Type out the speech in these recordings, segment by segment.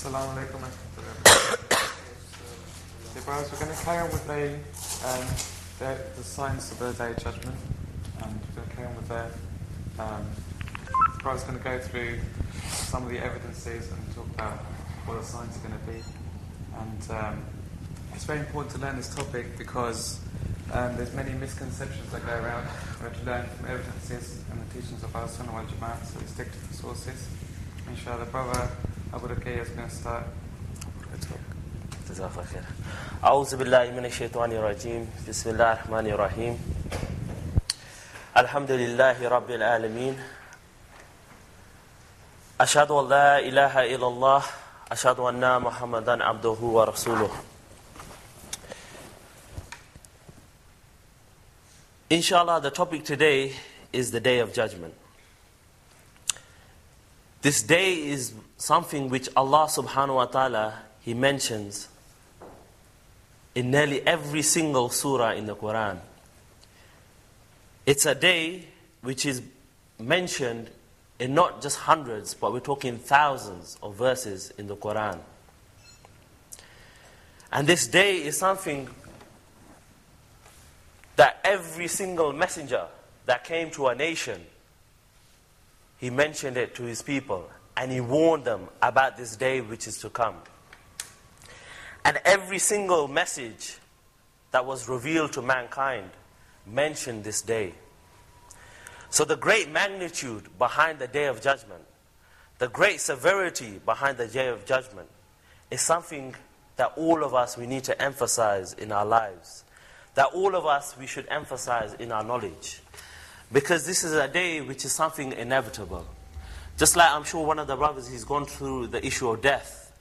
Assalamu alaikum So, brothers, we're going to carry on with the, um, the, the signs of the day of judgment. And we're going to carry on with the. Um, the brother's going to go through some of the evidences and talk about what the signs are going to be. And um, it's very important to learn this topic because um, there's many misconceptions that go around. We have to learn from evidences and the teachings of our Sunnah wal Jama'at, so we stick to the sources. Inshallah, brother Abu Ruqayya is going to start. جزاك الله خير أعوذ بالله من الشيطان الرجيم بسم الله الرحمن الرحيم الحمد لله رب العالمين أشهد أن لا إله إلا الله أشهد أن محمدا عبده ورسوله Inshallah, the topic today is the Day of Judgment. This day is something which Allah subhanahu wa ta'ala He mentions in nearly every single surah in the Quran. It's a day which is mentioned in not just hundreds, but we're talking thousands of verses in the Quran. And this day is something that every single messenger that came to a nation, he mentioned it to his people and he warned them about this day which is to come. And every single message that was revealed to mankind mentioned this day. So, the great magnitude behind the day of judgment, the great severity behind the day of judgment, is something that all of us we need to emphasize in our lives that all of us we should emphasize in our knowledge. Because this is a day which is something inevitable. Just like I'm sure one of the brothers, he's gone through the issue of death.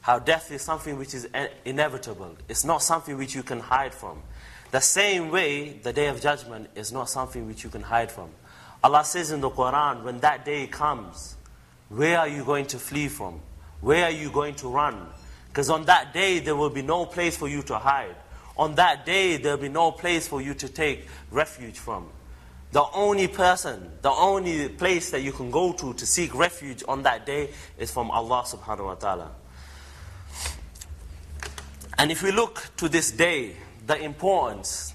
How death is something which is inevitable. It's not something which you can hide from. The same way, the day of judgment is not something which you can hide from. Allah says in the Quran, when that day comes, where are you going to flee from? Where are you going to run? Because on that day, there will be no place for you to hide. On that day, there'll be no place for you to take refuge from. The only person, the only place that you can go to to seek refuge on that day is from Allah subhanahu wa ta'ala. And if we look to this day, the importance,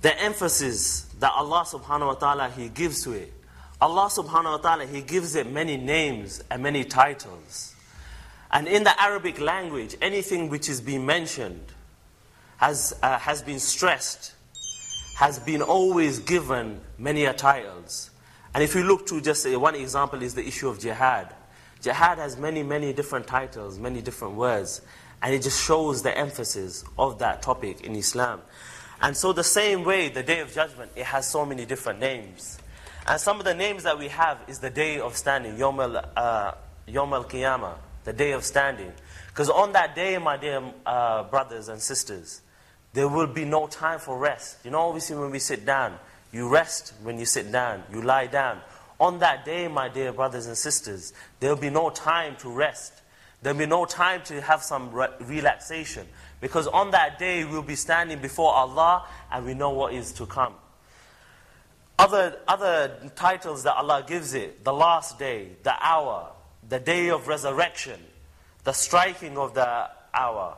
the emphasis that Allah subhanahu wa ta'ala He gives to it. Allah subhanahu wa ta'ala He gives it many names and many titles. And in the Arabic language, anything which is being mentioned has, uh, has been stressed, has been always given many titles. And if you look to just one example is the issue of jihad. Jihad has many, many different titles, many different words, and it just shows the emphasis of that topic in Islam. And so the same way, the Day of Judgment, it has so many different names. And some of the names that we have is the Day of Standing, Yom al-Qiyamah, uh, the Day of Standing. Because on that day, my dear uh, brothers and sisters, there will be no time for rest. You know, obviously, when we sit down, you rest when you sit down, you lie down. On that day, my dear brothers and sisters, there will be no time to rest. There will be no time to have some re- relaxation. Because on that day, we'll be standing before Allah and we know what is to come. Other, other titles that Allah gives it the last day, the hour, the day of resurrection, the striking of the hour,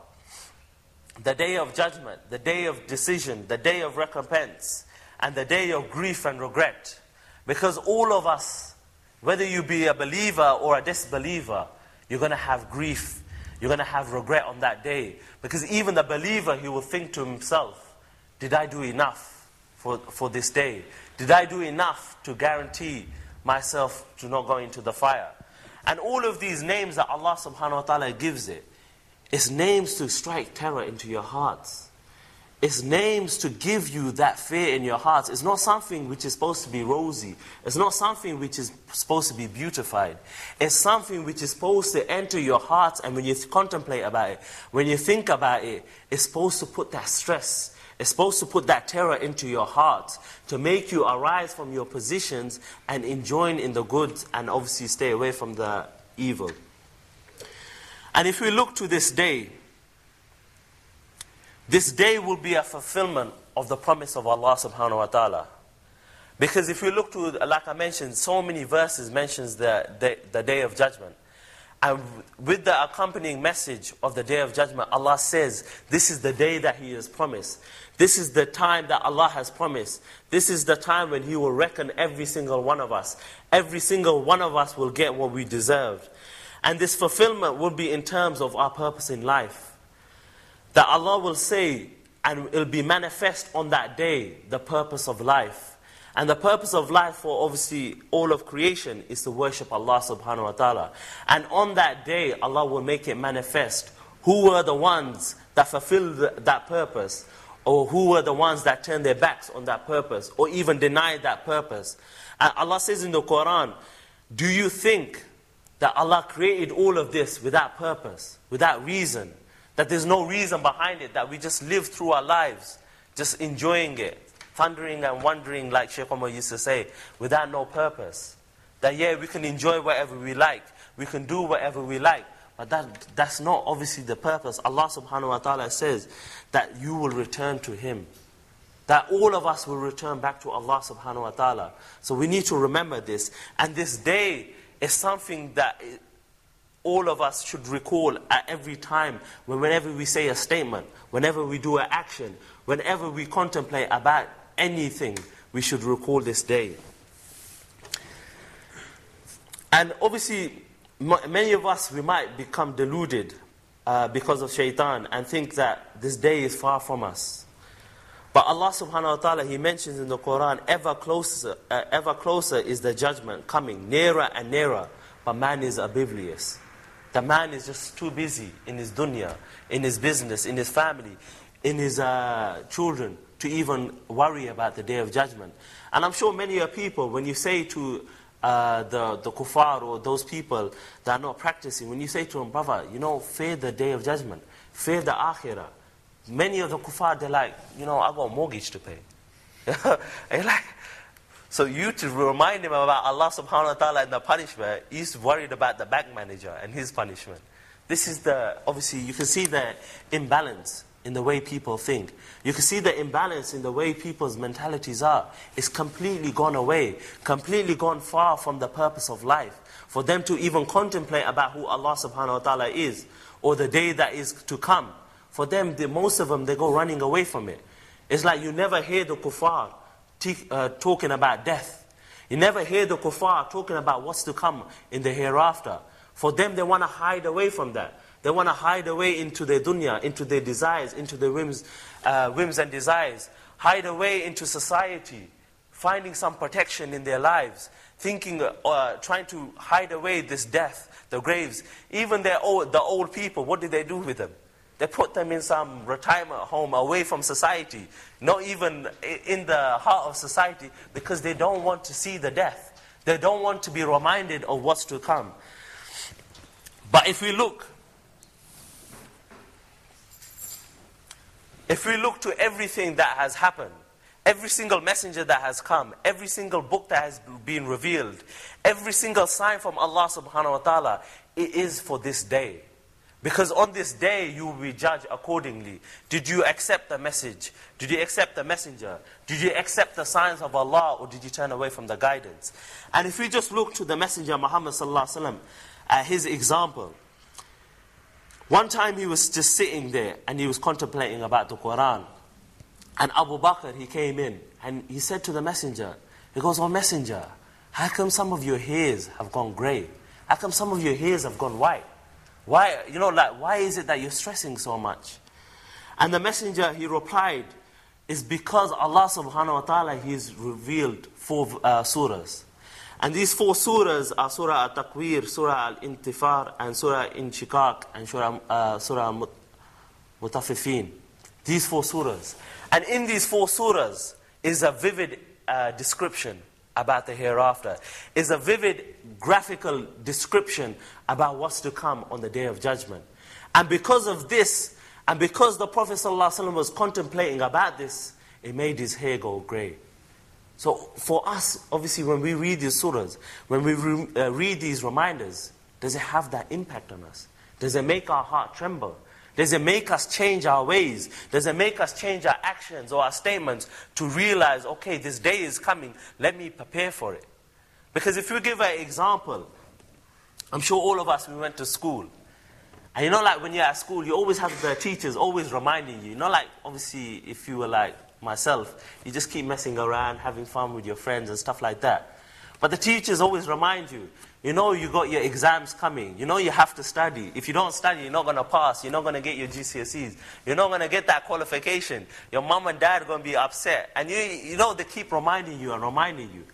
the day of judgment, the day of decision, the day of recompense, and the day of grief and regret. Because all of us, whether you be a believer or a disbeliever, you're going to have grief, you're going to have regret on that day. Because even the believer, he will think to himself, Did I do enough for, for this day? Did I do enough to guarantee myself to not go into the fire? And all of these names that Allah subhanahu wa ta'ala gives it, it's names to strike terror into your hearts. It's names to give you that fear in your hearts. It's not something which is supposed to be rosy. It's not something which is supposed to be beautified. It's something which is supposed to enter your hearts, and when you contemplate about it, when you think about it, it's supposed to put that stress. It's supposed to put that terror into your heart to make you arise from your positions and enjoin in the good and obviously stay away from the evil. And if we look to this day, this day will be a fulfillment of the promise of Allah subhanahu wa ta'ala. Because if we look to, like I mentioned, so many verses mentions the, the, the day of judgment. And with the accompanying message of the day of judgment, Allah says, This is the day that He has promised. This is the time that Allah has promised. This is the time when He will reckon every single one of us. Every single one of us will get what we deserved. And this fulfillment will be in terms of our purpose in life. That Allah will say, and it will be manifest on that day, the purpose of life. And the purpose of life for obviously all of creation is to worship Allah subhanahu wa ta'ala. And on that day, Allah will make it manifest who were the ones that fulfilled that purpose, or who were the ones that turned their backs on that purpose, or even denied that purpose. And Allah says in the Quran, Do you think that Allah created all of this without purpose, without reason? That there's no reason behind it, that we just live through our lives, just enjoying it thundering and wondering, like Sheikh Omar used to say, without no purpose. That, yeah, we can enjoy whatever we like, we can do whatever we like, but that, that's not obviously the purpose. Allah subhanahu wa ta'ala says that you will return to Him. That all of us will return back to Allah subhanahu wa ta'ala. So we need to remember this. And this day is something that all of us should recall at every time, whenever we say a statement, whenever we do an action, whenever we contemplate about anything, we should recall this day. And obviously, many of us, we might become deluded uh, because of shaitan and think that this day is far from us. But Allah subhanahu wa ta'ala, He mentions in the Quran, ever closer, uh, ever closer is the judgment coming, nearer and nearer. But man is oblivious. The man is just too busy in his dunya, in his business, in his family, in his uh, children, to even worry about the day of judgment. And I'm sure many of people, when you say to uh, the, the kuffar or those people that are not practicing, when you say to them, brother, you know, fear the day of judgment, fear the akhirah. Many of the kuffar, they're like, you know, I got a mortgage to pay. like, so you to remind him about Allah subhanahu wa ta'ala and the punishment, he's worried about the bank manager and his punishment. This is the, obviously, you can see the imbalance in the way people think. You can see the imbalance in the way people's mentalities are. It's completely gone away, completely gone far from the purpose of life. For them to even contemplate about who Allah subhanahu wa ta'ala is, or the day that is to come. For them, the, most of them, they go running away from it. It's like you never hear the kuffar uh, talking about death. You never hear the kuffar talking about what's to come in the hereafter. For them, they want to hide away from that. They want to hide away into their dunya, into their desires, into their whims, uh, whims and desires. Hide away into society, finding some protection in their lives, thinking, uh, trying to hide away this death, the graves. Even their old, the old people, what did they do with them? They put them in some retirement home away from society, not even in the heart of society, because they don't want to see the death. They don't want to be reminded of what's to come. But if we look If we look to everything that has happened, every single messenger that has come, every single book that has been revealed, every single sign from Allah subhanahu wa ta'ala, it is for this day. Because on this day you will be judged accordingly. Did you accept the message? Did you accept the messenger? Did you accept the signs of Allah or did you turn away from the guidance? And if we just look to the messenger Muhammad sallallahu alaihi wasallam, uh, his example, one time he was just sitting there and he was contemplating about the Quran. And Abu Bakr, he came in and he said to the messenger, he goes, Oh messenger, how come some of your hairs have gone grey? How come some of your hairs have gone white? Why, you know, like, why is it that you're stressing so much? And the messenger, he replied, it's because Allah subhanahu wa ta'ala, He's revealed four uh, surahs. And these four surahs are Surah Al-Takwir, Surah Al-Infitar, and Surah Inshikak, and Surah, uh, Surah Mutafifin. These four surahs. And in these four surahs is a vivid uh, description about the hereafter, is a vivid graphical description about what's to come on the day of judgment. And because of this, and because the Prophet ﷺ was contemplating about this, it made his hair go grey. So for us, obviously, when we read these surahs, when we re- uh, read these reminders, does it have that impact on us? Does it make our heart tremble? Does it make us change our ways? Does it make us change our actions or our statements to realize, okay, this day is coming, let me prepare for it? Because if you give an example, I'm sure all of us, we went to school. And you know, like when you're at school, you always have the teachers always reminding you. You know, like obviously, if you were like myself, you just keep messing around, having fun with your friends and stuff like that. But the teachers always remind you, you know, you got your exams coming. You know, you have to study. If you don't study, you're not going to pass. You're not going to get your GCSEs. You're not going to get that qualification. Your mom and dad are going to be upset. And you, you know, they keep reminding you and reminding you.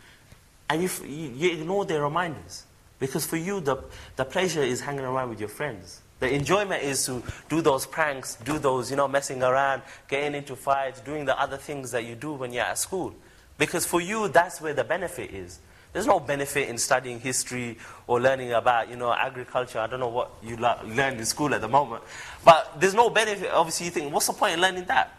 And you, you ignore their reminders. Because for you, the, the pleasure is hanging around with your friends. The enjoyment is to do those pranks, do those, you know, messing around, getting into fights, doing the other things that you do when you're at school. Because for you, that's where the benefit is. There's no benefit in studying history or learning about, you know, agriculture. I don't know what you learned in school at the moment. But there's no benefit. Obviously, you think, what's the point in learning that?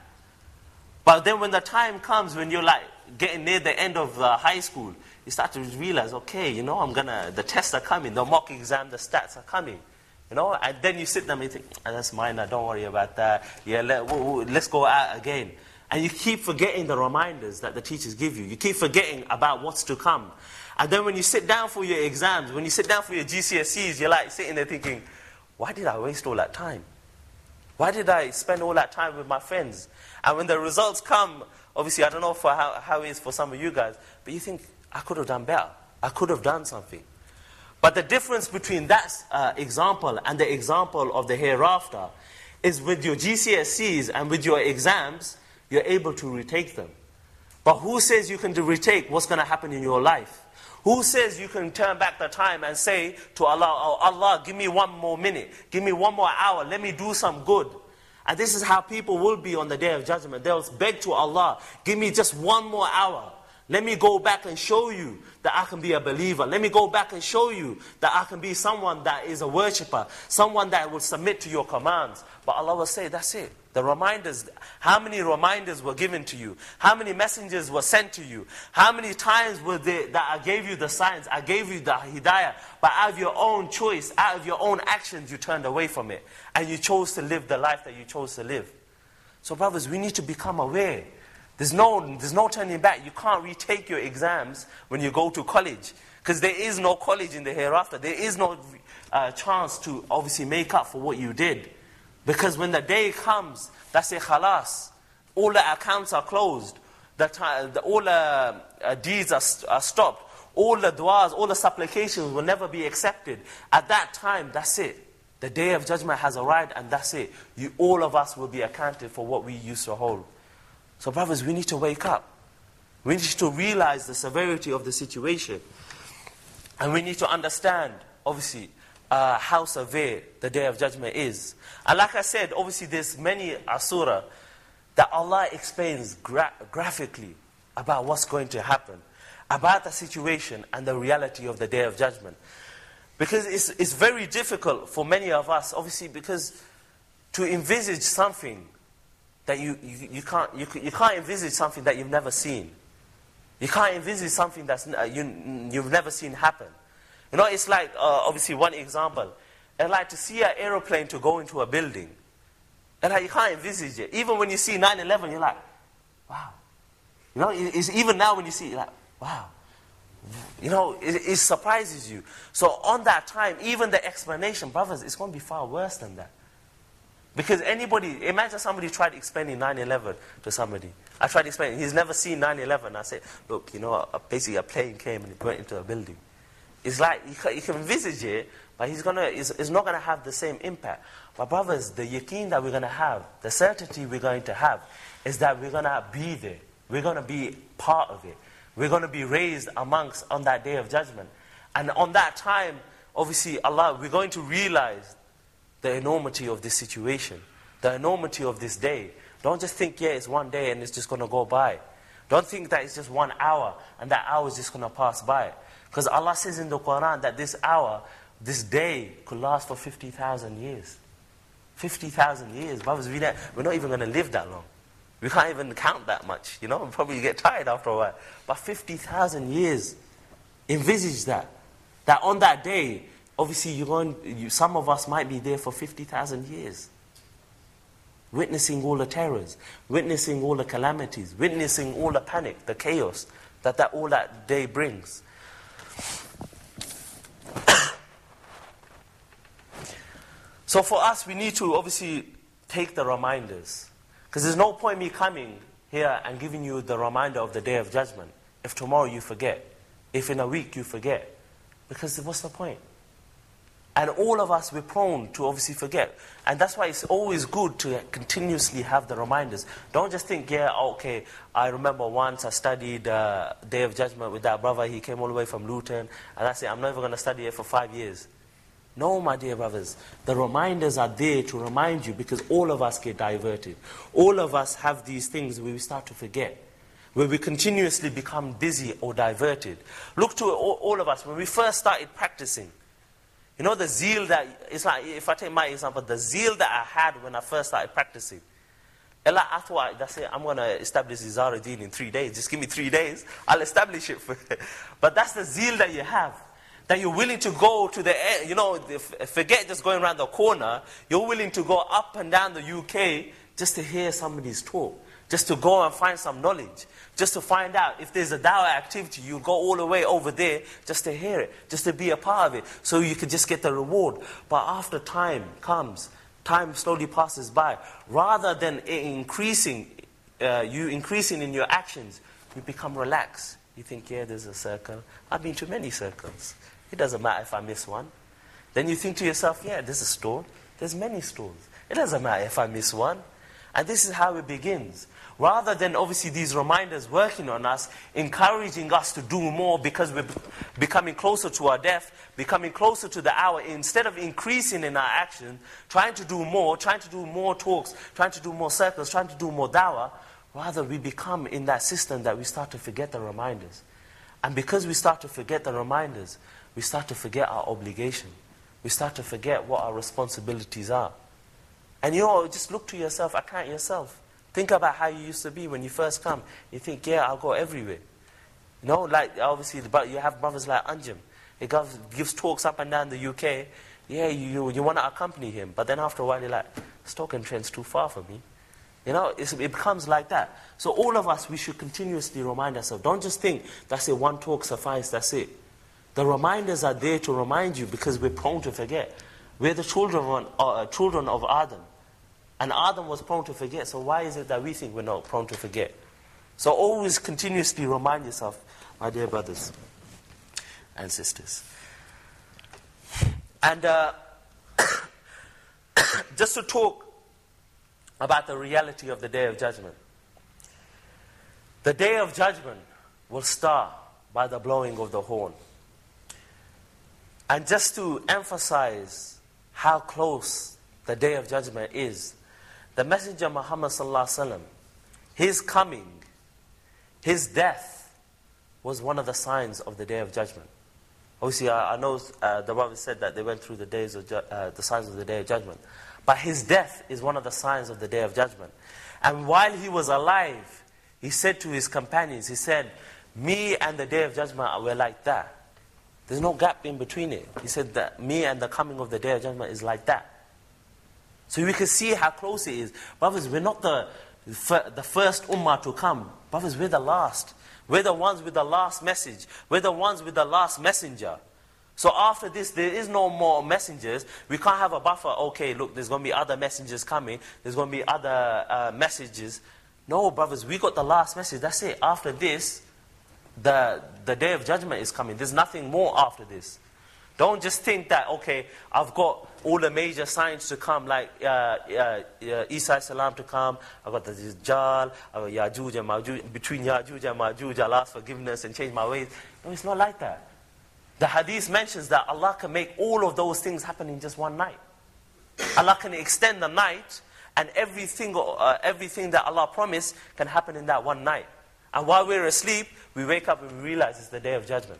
But then when the time comes when you're like getting near the end of uh, high school, you start to realize, okay, you know, I'm gonna, the tests are coming, the mock exam, the stats are coming. You know, and then you sit there and you think, oh, that's minor, don't worry about that. Yeah, let, let's go out again. And you keep forgetting the reminders that the teachers give you. You keep forgetting about what's to come. And then when you sit down for your exams, when you sit down for your GCSEs, you're like sitting there thinking, why did I waste all that time? Why did I spend all that time with my friends? And when the results come, obviously, I don't know for how, how it is for some of you guys, but you think, I could have done better. I could have done something. But the difference between that uh, example and the example of the hereafter is with your GCSEs and with your exams, you're able to retake them. But who says you can retake what's going to happen in your life? Who says you can turn back the time and say to Allah, oh, Allah, give me one more minute, give me one more hour, let me do some good. And this is how people will be on the day of judgment. They'll beg to Allah, give me just one more hour. Let me go back and show you that I can be a believer. Let me go back and show you that I can be someone that is a worshipper, someone that will submit to your commands. But Allah will say, that's it. The reminders, how many reminders were given to you? How many messengers were sent to you? How many times were there that I gave you the signs, I gave you the hidayah, but out of your own choice, out of your own actions, you turned away from it. And you chose to live the life that you chose to live. So brothers, we need to become aware there's no, there's no turning back. You can't retake your exams when you go to college. Because there is no college in the hereafter. There is no uh, chance to obviously make up for what you did. Because when the day comes, that's a khalas. All the accounts are closed. The, the, all the uh, deeds are, are stopped. All the du'as, all the supplications will never be accepted. At that time, that's it. The day of judgment has arrived and that's it. You, all of us will be accounted for what we used to hold. So, brothers, we need to wake up. We need to realize the severity of the situation. And we need to understand, obviously, uh, how severe the day of judgment is. And like I said, obviously, there's many asura that Allah explains gra- graphically about what's going to happen, about the situation and the reality of the day of judgment. Because it's, it's very difficult for many of us, obviously, because to envisage something that you, you, you, can't, you, you can't envisage something that you've never seen. You can't envisage something that uh, you, you've never seen happen. You know, it's like, uh, obviously, one example. And like to see an aeroplane to go into a building. And like, you can't envisage it. Even when you see 9 11, you're like, wow. You know, it's even now when you see it, like, wow. You know, it, it surprises you. So on that time, even the explanation, brothers, it's going to be far worse than that. Because anybody, imagine somebody tried explaining 9 11 to somebody. I tried explaining, he's never seen 9 11. I said, look, you know, basically a plane came and it went into a building. It's like, you can, you can envisage it, but he's gonna, it's, it's not going to have the same impact. But brothers, the yakin that we're going to have, the certainty we're going to have, is that we're going to be there. We're going to be part of it. We're going to be raised amongst on that day of judgment. And on that time, obviously, Allah, we're going to realize the enormity of this situation, the enormity of this day. Don't just think, yeah, it's one day and it's just going to go by. Don't think that it's just one hour and that hour is just going to pass by. Because Allah says in the Quran that this hour, this day, could last for 50,000 years. 50,000 years. Brothers, we we're not even going to live that long. We can't even count that much, you know. we probably get tired after a while. But 50,000 years, envisage that. That on that day, Obviously, you're going, you, some of us might be there for 50,000 years. Witnessing all the terrors, witnessing all the calamities, witnessing all the panic, the chaos that, that all that day brings. so for us, we need to obviously take the reminders. Because there's no point me coming here and giving you the reminder of the day of judgment if tomorrow you forget, if in a week you forget. Because what's the point? And all of us, we're prone to obviously forget. And that's why it's always good to continuously have the reminders. Don't just think, yeah, okay, I remember once I studied uh, Day of Judgment with that brother. He came all the way from Luton. And I said, I'm never going to study it for five years. No, my dear brothers. The reminders are there to remind you because all of us get diverted. All of us have these things where we start to forget. Where we continuously become busy or diverted. Look to all, all of us. When we first started practicing, you know, the zeal that, it's like, if I take my example, the zeal that I had when I first started practicing. Ella, I thought, that's it, I'm going to establish Izhar ud-Deen in three days. Just give me three days, I'll establish it. But that's the zeal that you have. That you're willing to go to the, eh, you know, forget just going around the corner. You're willing to go up and down the UK just to hear somebody's talk just to go and find some knowledge, just to find out if there's a dawah activity, you go all the way over there just to hear it, just to be a part of it, so you can just get the reward. But after time comes, time slowly passes by, rather than increasing, uh, you increasing in your actions, you become relaxed. You think, yeah, there's a circle. I've been to many circles. It doesn't matter if I miss one. Then you think to yourself, yeah, there's a store. There's many stores. It doesn't matter if I miss one. And this is how it begins. Rather than obviously these reminders working on us, encouraging us to do more because we're becoming closer to our death, becoming closer to the hour, instead of increasing in our action, trying to do more, trying to do more talks, trying to do more circles, trying to do more dawah, rather we become in that system that we start to forget the reminders. And because we start to forget the reminders, we start to forget our obligation. We start to forget what our responsibilities are. And you know, just look to yourself, account yourself. Think about how you used to be when you first come. You think, yeah, I'll go everywhere. You know, like obviously, but you have brothers like Anjem. He gives, gives talks up and down the UK. Yeah, you, you want to accompany him. But then after a while, you're like, Stoke-on-Trent's too far for me. You know, it becomes like that. So all of us, we should continuously remind ourselves. Don't just think, that's it, one talk suffice, that's it. The reminders are there to remind you because we're prone to forget. We're the children of, uh, children of Adam. And Adam was prone to forget, so why is it that we think we're not prone to forget? So always continuously remind yourself, my dear brothers and sisters. And uh, just to talk about the reality of the day of judgment. The day of judgment will start by the blowing of the horn. And just to emphasize how close the day of judgment is, the Messenger Muhammad sallallahu his coming, his death was one of the signs of the Day of Judgment. Obviously, I, I know uh, the Prophet said that they went through the days of uh, the signs of the Day of Judgment, but his death is one of the signs of the Day of Judgment. And while he was alive, he said to his companions, he said, "Me and the Day of Judgment were like that. There's no gap in between it." He said that me and the coming of the Day of Judgment is like that. So we can see how close it is. Brothers, we're not the, the first ummah to come. Brothers, we're the last. We're the ones with the last message. We're the ones with the last messenger. So after this, there is no more messengers. We can't have a buffer. Okay, look, there's going to be other messengers coming. There's going to be other uh, messages. No, brothers, we got the last message. That's it. After this, the, the day of judgment is coming. There's nothing more after this. Don't just think that, okay, I've got all the major signs to come, like uh, uh, uh, Isa salam to come, I've got the Dajjal, I've got Yajuj and Majuj. Between Yajuj and Majuj, I'll ask forgiveness and change my ways. No, it's not like that. The hadith mentions that Allah can make all of those things happen in just one night. Allah can extend the night, and everything, uh, everything that Allah promised can happen in that one night. And while we're asleep, we wake up and we realize it's the day of judgment.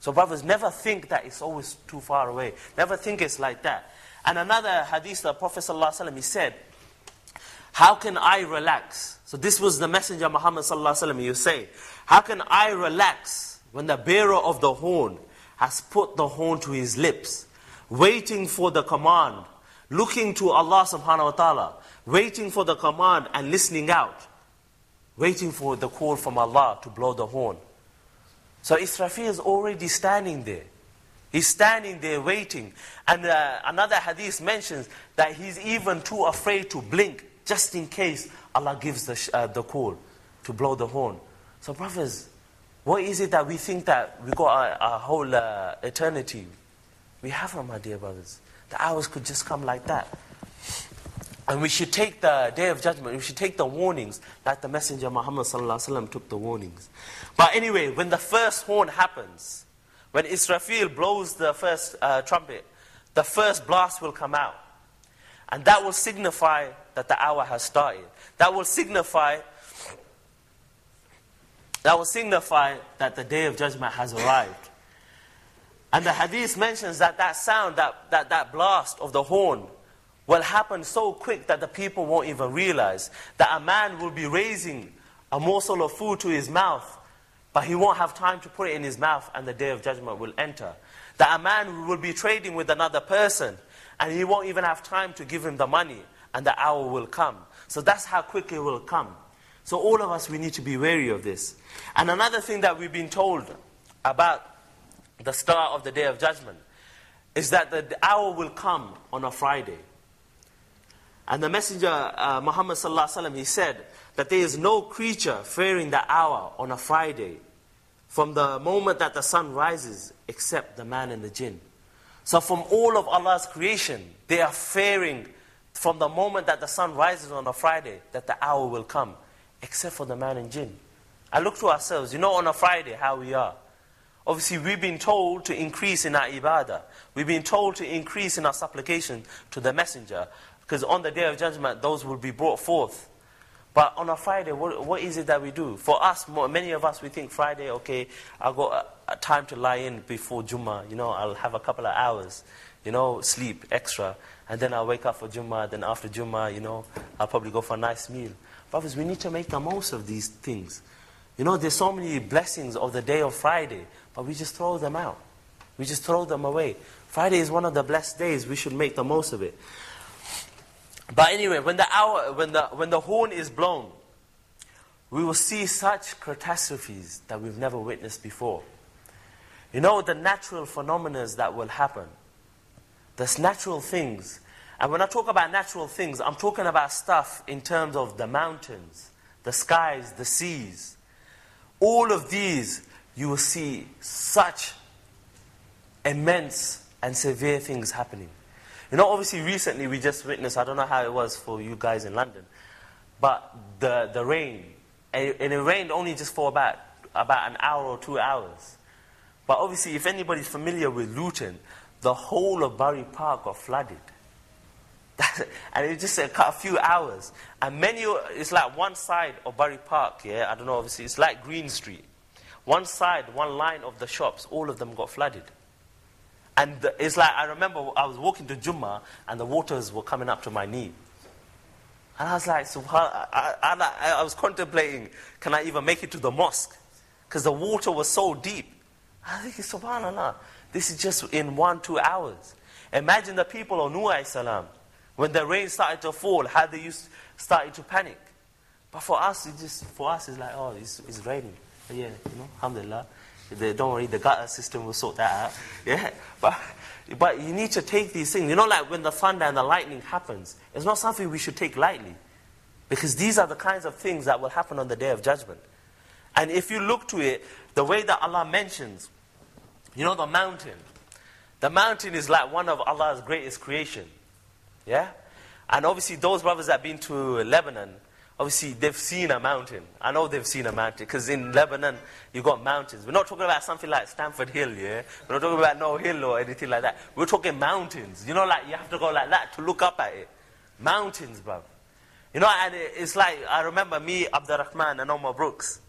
So, brothers, never think that it's always too far away. Never think it's like that. And another hadith, the Prophet ﷺ, he said, How can I relax? So, this was the Messenger Muhammad, ﷺ, you say, How can I relax when the bearer of the horn has put the horn to his lips, waiting for the command, looking to Allah subhanahu wa ta'ala, waiting for the command and listening out, waiting for the call from Allah to blow the horn? So Israfil is already standing there. He's standing there waiting. And uh, another hadith mentions that he's even too afraid to blink just in case Allah gives the, uh, the call to blow the horn. So, brothers, what is it that we think that we got our, whole uh, eternity? We haven't, my dear brothers. The hours could just come like that. And we should take the day of judgment, we should take the warnings like the Messenger Muhammad took the warnings. But anyway, when the first horn happens, when Israfil blows the first uh, trumpet, the first blast will come out. And that will signify that the hour has started. That will signify that will signify that the day of judgment has arrived. And the hadith mentions that that sound, that, that, that blast of the horn, will happen so quick that the people won't even realize that a man will be raising a morsel of food to his mouth, but he won't have time to put it in his mouth, and the day of judgment will enter. That a man will be trading with another person, and he won't even have time to give him the money, and the hour will come. So that's how quick it will come. So all of us, we need to be wary of this. And another thing that we've been told about the start of the day of judgment is that the hour will come on a Friday. And the Messenger uh, Muhammad sallam, he said that there is no creature fearing the hour on a Friday from the moment that the sun rises except the man and the jinn. So from all of Allah's creation, they are fearing from the moment that the sun rises on a Friday that the hour will come, except for the man and jinn. I look to ourselves, you know, on a Friday how we are. Obviously, we've been told to increase in our ibadah. We've been told to increase in our supplication to the Messenger. Because on the day of judgment, those will be brought forth. But on a Friday, what, what is it that we do? For us, many of us, we think Friday, okay, I've got a, a time to lie in before Jummah. You know, I'll have a couple of hours, you know, sleep extra. And then I'll wake up for Jummah. Then after Jummah, you know, I'll probably go for a nice meal. Brothers, we need to make the most of these things. You know, there's so many blessings of the day of Friday, but we just throw them out. We just throw them away. Friday is one of the blessed days. We should make the most of it. But anyway, when the hour, when the, when the horn is blown, we will see such catastrophes that we've never witnessed before. You know, the natural phenomena that will happen. There's natural things. And when I talk about natural things, I'm talking about stuff in terms of the mountains, the skies, the seas. All of these, you will see such immense and severe things happening. You know, obviously, recently we just witnessed, I don't know how it was for you guys in London, but the, the rain, and it, rained only just for about, about an hour or two hours. But obviously, if anybody's familiar with Luton, the whole of Bury Park got flooded. and it just uh, a, a few hours. And many, it's like one side of Bury Park, yeah, I don't know, obviously, it's like Green Street. One side, one line of the shops, all of them got flooded. And it's like, I remember I was walking to Jummah and the waters were coming up to my knee. And I was like, so I, I, I, was contemplating, can I even make it to the mosque? Because the water was so deep. I think, subhanAllah, this is just in one, two hours. Imagine the people of Nuh salam, when the rain started to fall, how they used started to panic. But for us, it just for us, it's like, oh, it's, it's raining. But yeah, you know, alhamdulillah. The, don't worry, the gutter system will sort that out. Yeah? But, but you need to take these things. You know, like when the thunder and the lightning happens, it's not something we should take lightly. Because these are the kinds of things that will happen on the day of judgment. And if you look to it, the way that Allah mentions, you know, the mountain. The mountain is like one of Allah's greatest creation. Yeah? And obviously, those brothers that have been to Lebanon, obviously they've seen a mountain. I know they've seen a mountain because in Lebanon you've got mountains. We're not talking about something like Stamford Hill, yeah? We're not talking about no hill or anything like that. We're talking mountains. You know, like you have to go like that to look up at it. Mountains, bro. You know, and it's like, I remember me, Abdurrahman, and Omar Brooks.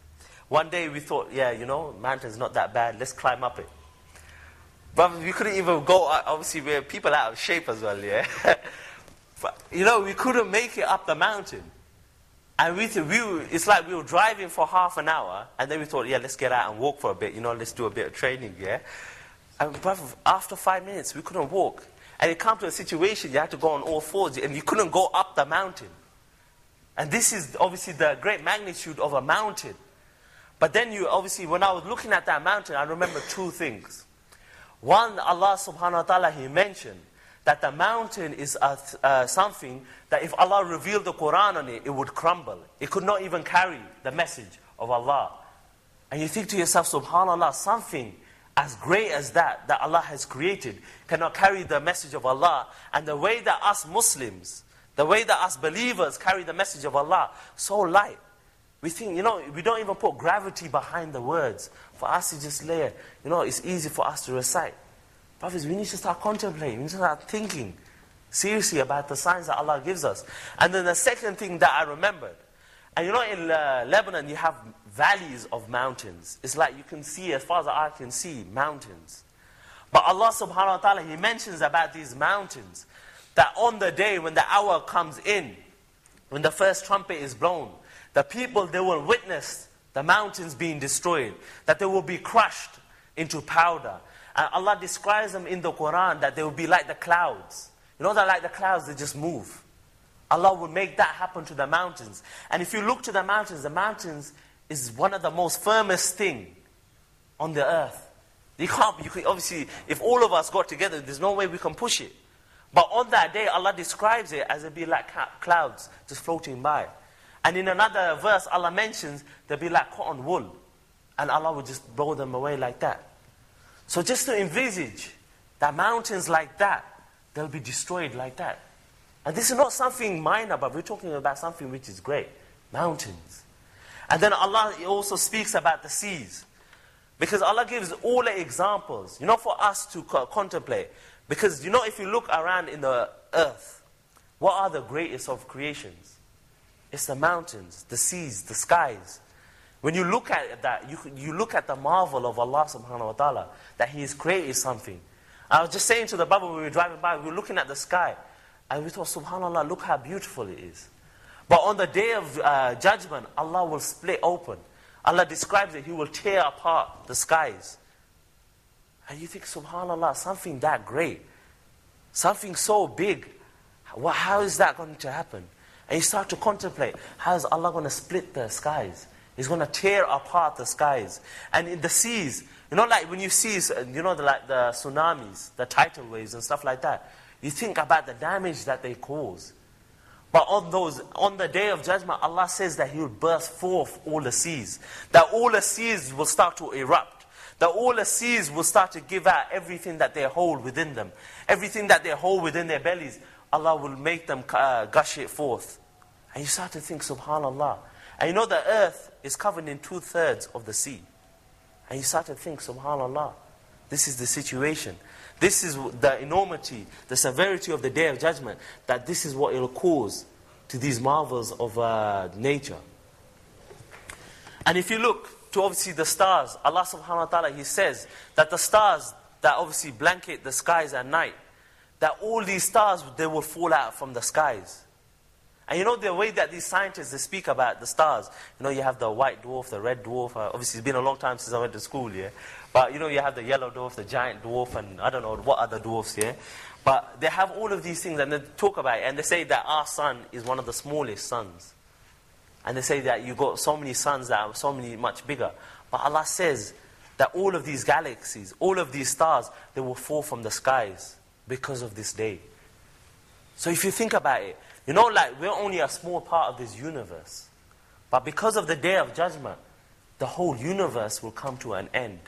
One day we thought, yeah, you know, mountain's not that bad, let's climb up it. But we couldn't even go, uh, obviously, we're people out of shape as well, yeah? but, you know, we couldn't make it up the mountain. And we, we, it's like we were driving for half an hour, and then we thought, yeah, let's get out and walk for a bit, you know, let's do a bit of training, yeah? And after five minutes, we couldn't walk. And it came to a situation you had to go on all fours, and you couldn't go up the mountain. And this is obviously the great magnitude of a mountain. But then you, obviously, when I was looking at that mountain, I remember two things. One, Allah subhanahu wa ta'ala, He mentioned that the mountain is uh, uh, something that if Allah revealed the Quran on it, it would crumble. It could not even carry the message of Allah. And you think to yourself, subhanAllah, something as great as that, that Allah has created, cannot carry the message of Allah. And the way that us Muslims, the way that us believers carry the message of Allah, so light. We think, you know, we don't even put gravity behind the words. For us to just lay, you know, it's easy for us to recite. Brothers, we need to start contemplating, we need to start thinking seriously about the signs that Allah gives us. And then the second thing that I remembered, and you know, in uh, Lebanon, you have valleys of mountains. It's like you can see, as far as the eye can see, mountains. But Allah subhanahu wa ta'ala, He mentions about these mountains that on the day when the hour comes in, when the first trumpet is blown, the people, they will witness the mountains being destroyed, that they will be crushed into powder. And Allah describes them in the Quran that they will be like the clouds. You know that like the clouds, they just move. Allah will make that happen to the mountains. And if you look to the mountains, the mountains is one of the most firmest thing on the earth. You can't, you can, obviously, if all of us got together, there's no way we can push it. But on that day, Allah describes it as it be like clouds just floating by. And in another verse, Allah mentions they'll be like cotton wool. And Allah will just blow them away like that. So just to envisage that mountains like that, they'll be destroyed like that. And this is not something minor, but we're talking about something which is great. Mountains. And then Allah also speaks about the seas. Because Allah gives all the examples, you know, for us to contemplate. Because, you know, if you look around in the earth, what are the greatest of creations? It's the mountains, the seas, the skies. When you look at that, you, you look at the marvel of Allah subhanahu wa ta'ala, that He has created something. I was just saying to the Baba when we were driving by, we were looking at the sky, and we thought, subhanAllah, look how beautiful it is. But on the day of uh, judgment, Allah will split open. Allah describes it, He will tear apart the skies. And you think, subhanAllah, something that great, something so big, well, how is that going to happen? And you start to contemplate, how is Allah going to split the skies? He's going to tear apart the skies. And in the seas, you know, like when you see, you know, the, like the tsunamis, the tidal waves and stuff like that, you think about the damage that they cause. But on those, on the day of judgment, Allah says that He will burst forth all the seas. That all the seas will start to erupt. That all the seas will start to give out everything that they hold within them. Everything that they hold within their bellies, Allah will make them uh, gush it forth. And you start to think, subhanAllah. And you know the earth is covered in two thirds of the sea. And you start to think, subhanAllah, this is the situation. This is the enormity, the severity of the day of judgment, that this is what it will cause to these marvels of uh, nature. And if you look to obviously the stars, Allah subhanahu wa ta'ala, He says that the stars that obviously blanket the skies at night, that all these stars, they will fall out from the skies. And you know the way that these scientists, they speak about the stars. You know, you have the white dwarf, the red dwarf. Uh, obviously, it's been a long time since I went to school, yeah. But, you know, you have the yellow dwarf, the giant dwarf, and I don't know what other dwarfs, yeah. But they have all of these things, and they talk about it, and they say that our sun is one of the smallest suns. And they say that you've got so many suns that are so many much bigger. But Allah says that all of these galaxies, all of these stars, they will fall from the skies because of this day. So if you think about it, you know, like we're only a small part of this universe. But because of the day of judgment, the whole universe will come to an end.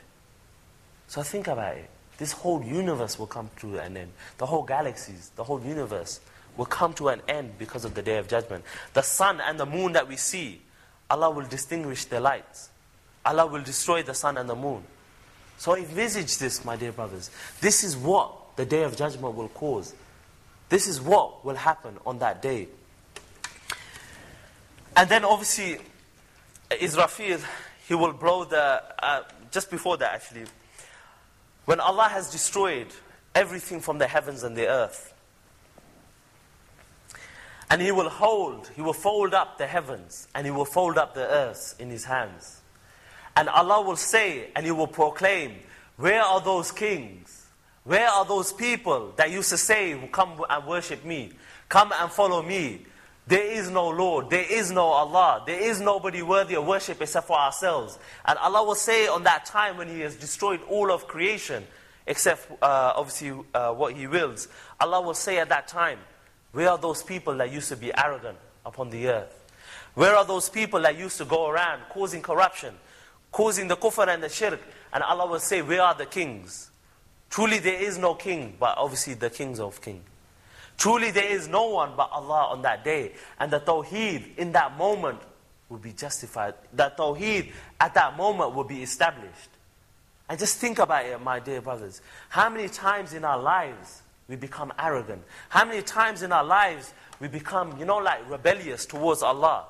So think about it. This whole universe will come to an end. The whole galaxies, the whole universe will come to an end because of the day of judgment. The sun and the moon that we see, Allah will distinguish their lights. Allah will destroy the sun and the moon. So envisage this, my dear brothers. This is what the day of judgment will cause. This is what will happen on that day. And then obviously, Israfil, he will blow the, uh, just before that actually, when Allah has destroyed everything from the heavens and the earth, and He will hold, He will fold up the heavens, and He will fold up the earth in His hands. And Allah will say, and He will proclaim, Where are those kings? Where are those people that used to say, Come and worship me? Come and follow me. There is no Lord, there is no Allah, there is nobody worthy of worship except for ourselves. And Allah will say on that time when He has destroyed all of creation, except uh, obviously uh, what He wills. Allah will say at that time, Where are those people that used to be arrogant upon the earth? Where are those people that used to go around causing corruption, causing the kufr and the shirk? And Allah will say, Where are the kings? Truly there is no king, but obviously the kings of kings. Truly there is no one but Allah on that day. And the tawheed in that moment will be justified. The tawheed at that moment will be established. And just think about it, my dear brothers. How many times in our lives we become arrogant? How many times in our lives we become, you know, like rebellious towards Allah?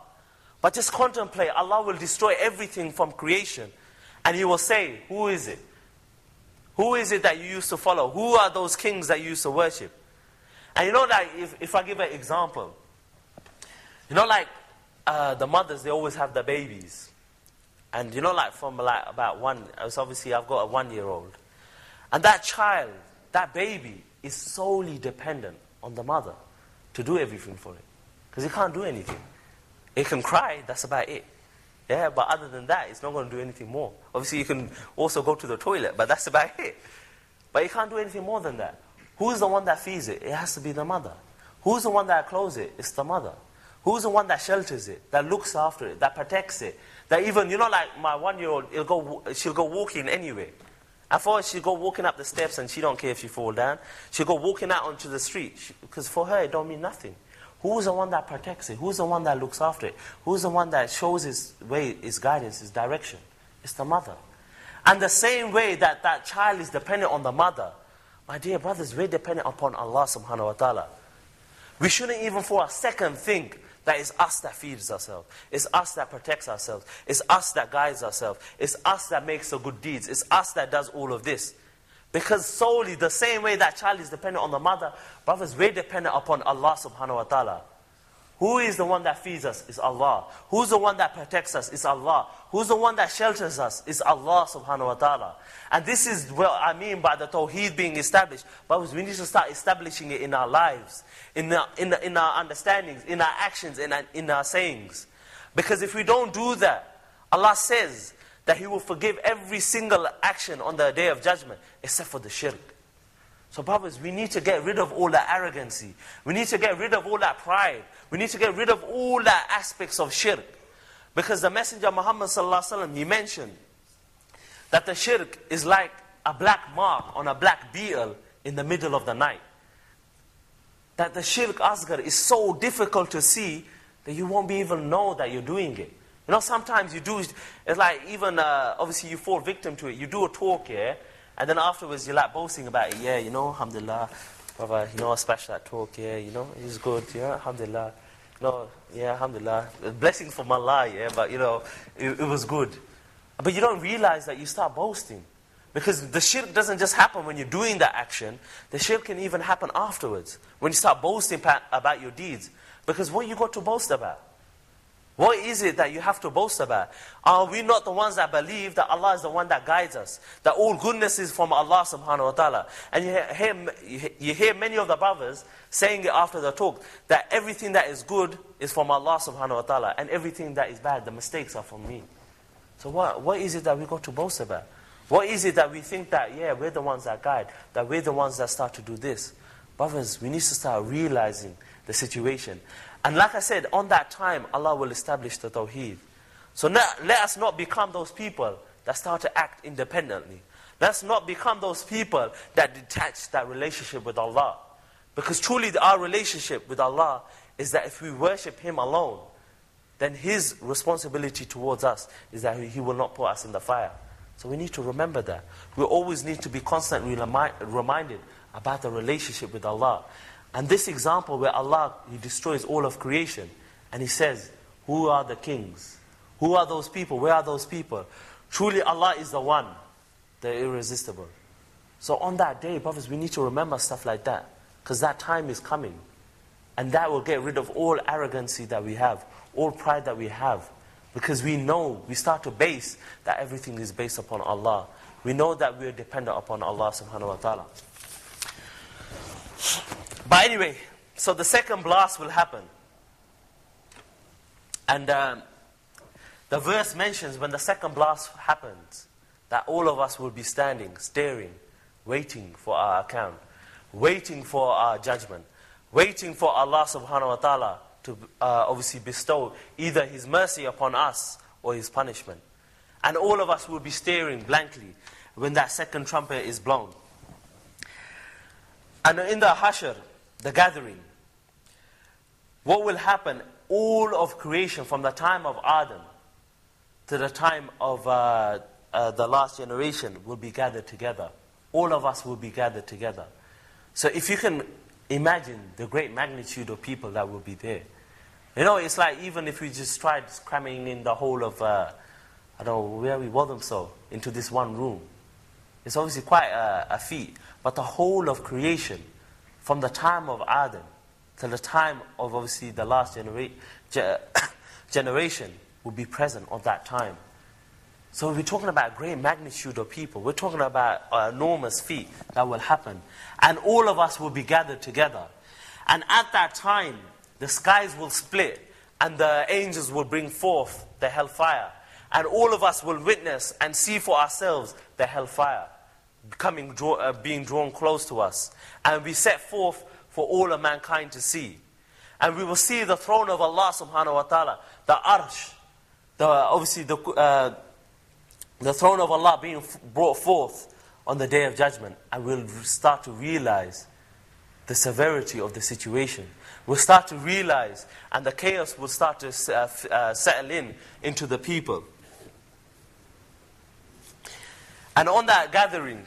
But just contemplate, Allah will destroy everything from creation. And He will say, Who is it? Who is it that you used to follow? Who are those kings that you used to worship? And you know, like, if, if I give an example, you know, like, uh, the mothers, they always have the babies. And you know, like, from like about one, so obviously I've got a one year old. And that child, that baby, is solely dependent on the mother to do everything for it. Because it can't do anything. It can cry, that's about it. Yeah, but other than that, it's not going to do anything more. Obviously, you can also go to the toilet, but that's about it. But you can't do anything more than that. Who's the one that feeds it? It has to be the mother. Who's the one that clothes it? It's the mother. Who's the one that shelters it, that looks after it, that protects it? That even, you know, like my one-year-old, go, she'll go walking anyway. I thought she'll go walking up the steps and she don't care if she fall down. She'll go walking out onto the street because for her it don't mean nothing. Who's the one that protects it? Who's the one that looks after it? Who's the one that shows his way, his guidance, his direction? It's the mother. And the same way that that child is dependent on the mother, my dear brothers, we're dependent upon Allah subhanahu wa ta'ala. We shouldn't even for a second think that it's us that feeds ourselves. It's us that protects ourselves. It's us that guides ourselves. It's us that makes the good deeds. It's us that does all of this. Because solely the same way that child is dependent on the mother, brothers, we're dependent upon Allah subhanahu wa ta'ala. Who is the one that feeds us? Is Allah. Who's the one that protects us? Is Allah. Who's the one that shelters us? Is Allah subhanahu wa ta'ala. And this is what I mean by the tawheed being established. Brothers, we need to start establishing it in our lives, in our, in, in our understandings, in our actions, in our, in our sayings. Because if we don't do that, Allah says that He will forgive every single action on the day of judgment except for the shirk. So, brothers, we need to get rid of all that arrogancy. We need to get rid of all that pride. We need to get rid of all that aspects of shirk. Because the Messenger Muhammad he mentioned that the shirk is like a black mark on a black beetle in the middle of the night. That the shirk asghar is so difficult to see that you won't be even know that you're doing it. You know, sometimes you do, it's like even, uh, obviously you fall victim to it. You do a talk, yeah, and then afterwards you're like boasting about it. Yeah, you know, alhamdulillah, brother, you know, smashed that talk, yeah, you know, it's good, yeah, alhamdulillah. No, yeah, alhamdulillah. Blessing from Allah, yeah, but you know, it, it was good. But you don't realize that you start boasting. Because the shirk doesn't just happen when you're doing that action, the shirk can even happen afterwards. When you start boasting about your deeds. Because what you got to boast about? What is it that you have to boast about? Are we not the ones that believe that Allah is the one that guides us? That all goodness is from Allah subhanahu wa ta'ala. And you hear, you hear many of the brothers saying it after the talk, that everything that is good is from Allah subhanahu wa ta'ala, and everything that is bad, the mistakes are from me. So what, what is it that we got to boast about? What is it that we think that, yeah, we're the ones that guide, that we're the ones that start to do this? Brothers, we need to start realizing the situation. And like I said, on that time, Allah will establish the Tawheed. So let us not become those people that start to act independently. Let's not become those people that detach that relationship with Allah. Because truly our relationship with Allah is that if we worship Him alone, then His responsibility towards us is that He will not put us in the fire. So we need to remember that. We always need to be constantly reminded about the relationship with Allah. And this example where Allah, He destroys all of creation, and He says, Who are the kings? Who are those people? Where are those people? Truly, Allah is the one, the irresistible. So on that day, brothers, we need to remember stuff like that. Because that time is coming. And that will get rid of all arrogancy that we have, all pride that we have. Because we know, we start to base that everything is based upon Allah. We know that we are dependent upon Allah subhanahu wa ta'ala. But anyway, so the second blast will happen. And um, the verse mentions when the second blast happens, that all of us will be standing, staring waiting for our account, waiting for our judgment, waiting for Allah subhanahu wa ta'ala to uh, obviously bestow either His mercy upon us or His punishment. And all of us will be staring blankly when that second trumpet is blown. And in the Hashr, the gathering, what will happen? All of creation from the time of Adam to the time of uh, uh, the last generation will be gathered together. All of us will be gathered together. So if you can imagine the great magnitude of people that will be there. You know, it's like even if we just tried cramming in the whole of, uh, I don't know, where we Walthamstow, so, into this one room. It's obviously quite a, a feat. But the whole of creation, from the time of Adam till the time of obviously the last genera- ge- generation, will be present at that time. So we're talking about great magnitude of people. We're talking about an enormous feat that will happen. And all of us will be gathered together. And at that time, the skies will split and the angels will bring forth the hellfire. And all of us will witness and see for ourselves the hellfire coming, draw, uh, being drawn close to us. And we set forth for all of mankind to see. And we will see the throne of Allah subhanahu wa ta'ala, the arsh, the, obviously the, uh, the throne of Allah being brought forth on the day of judgment. And we'll start to realize the severity of the situation. We'll start to realize, and the chaos will start to uh, uh, settle in into the people. And on that gathering,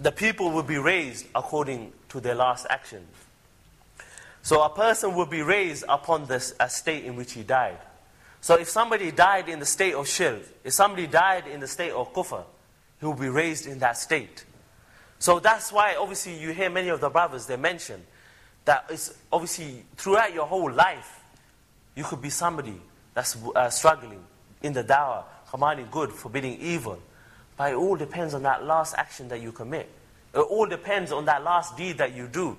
the people will be raised according to their last action. So a person will be raised upon a state in which he died. So if somebody died in the state of shirk, if somebody died in the state of kufr, he will be raised in that state. So that's why obviously you hear many of the brothers, they mention that it's obviously throughout your whole life, you could be somebody that's uh, struggling in the dawah, commanding good, forbidding evil. But it all depends on that last action that you commit. It all depends on that last deed that you do.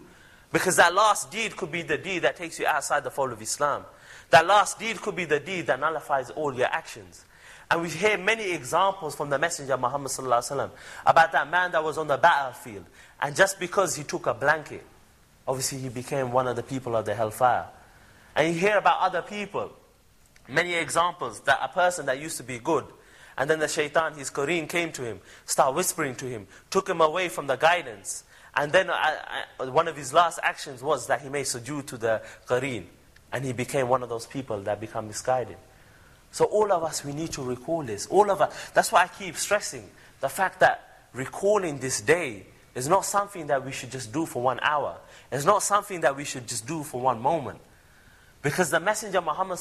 Because that last deed could be the deed that takes you outside the fold of Islam. That last deed could be the deed that nullifies all your actions. And we hear many examples from the Messenger Muhammad about that man that was on the battlefield. And just because he took a blanket, obviously he became one of the people of the hellfire. And you hear about other people, many examples, that a person that used to be good, and then the shaitan, his Qareen, came to him, started whispering to him, took him away from the guidance. And then uh, uh, one of his last actions was that he made sujood to the Qareen. And he became one of those people that become misguided. So all of us, we need to recall this. All of us. That's why I keep stressing the fact that recalling this day is not something that we should just do for one hour. It's not something that we should just do for one moment. Because the Messenger Muhammad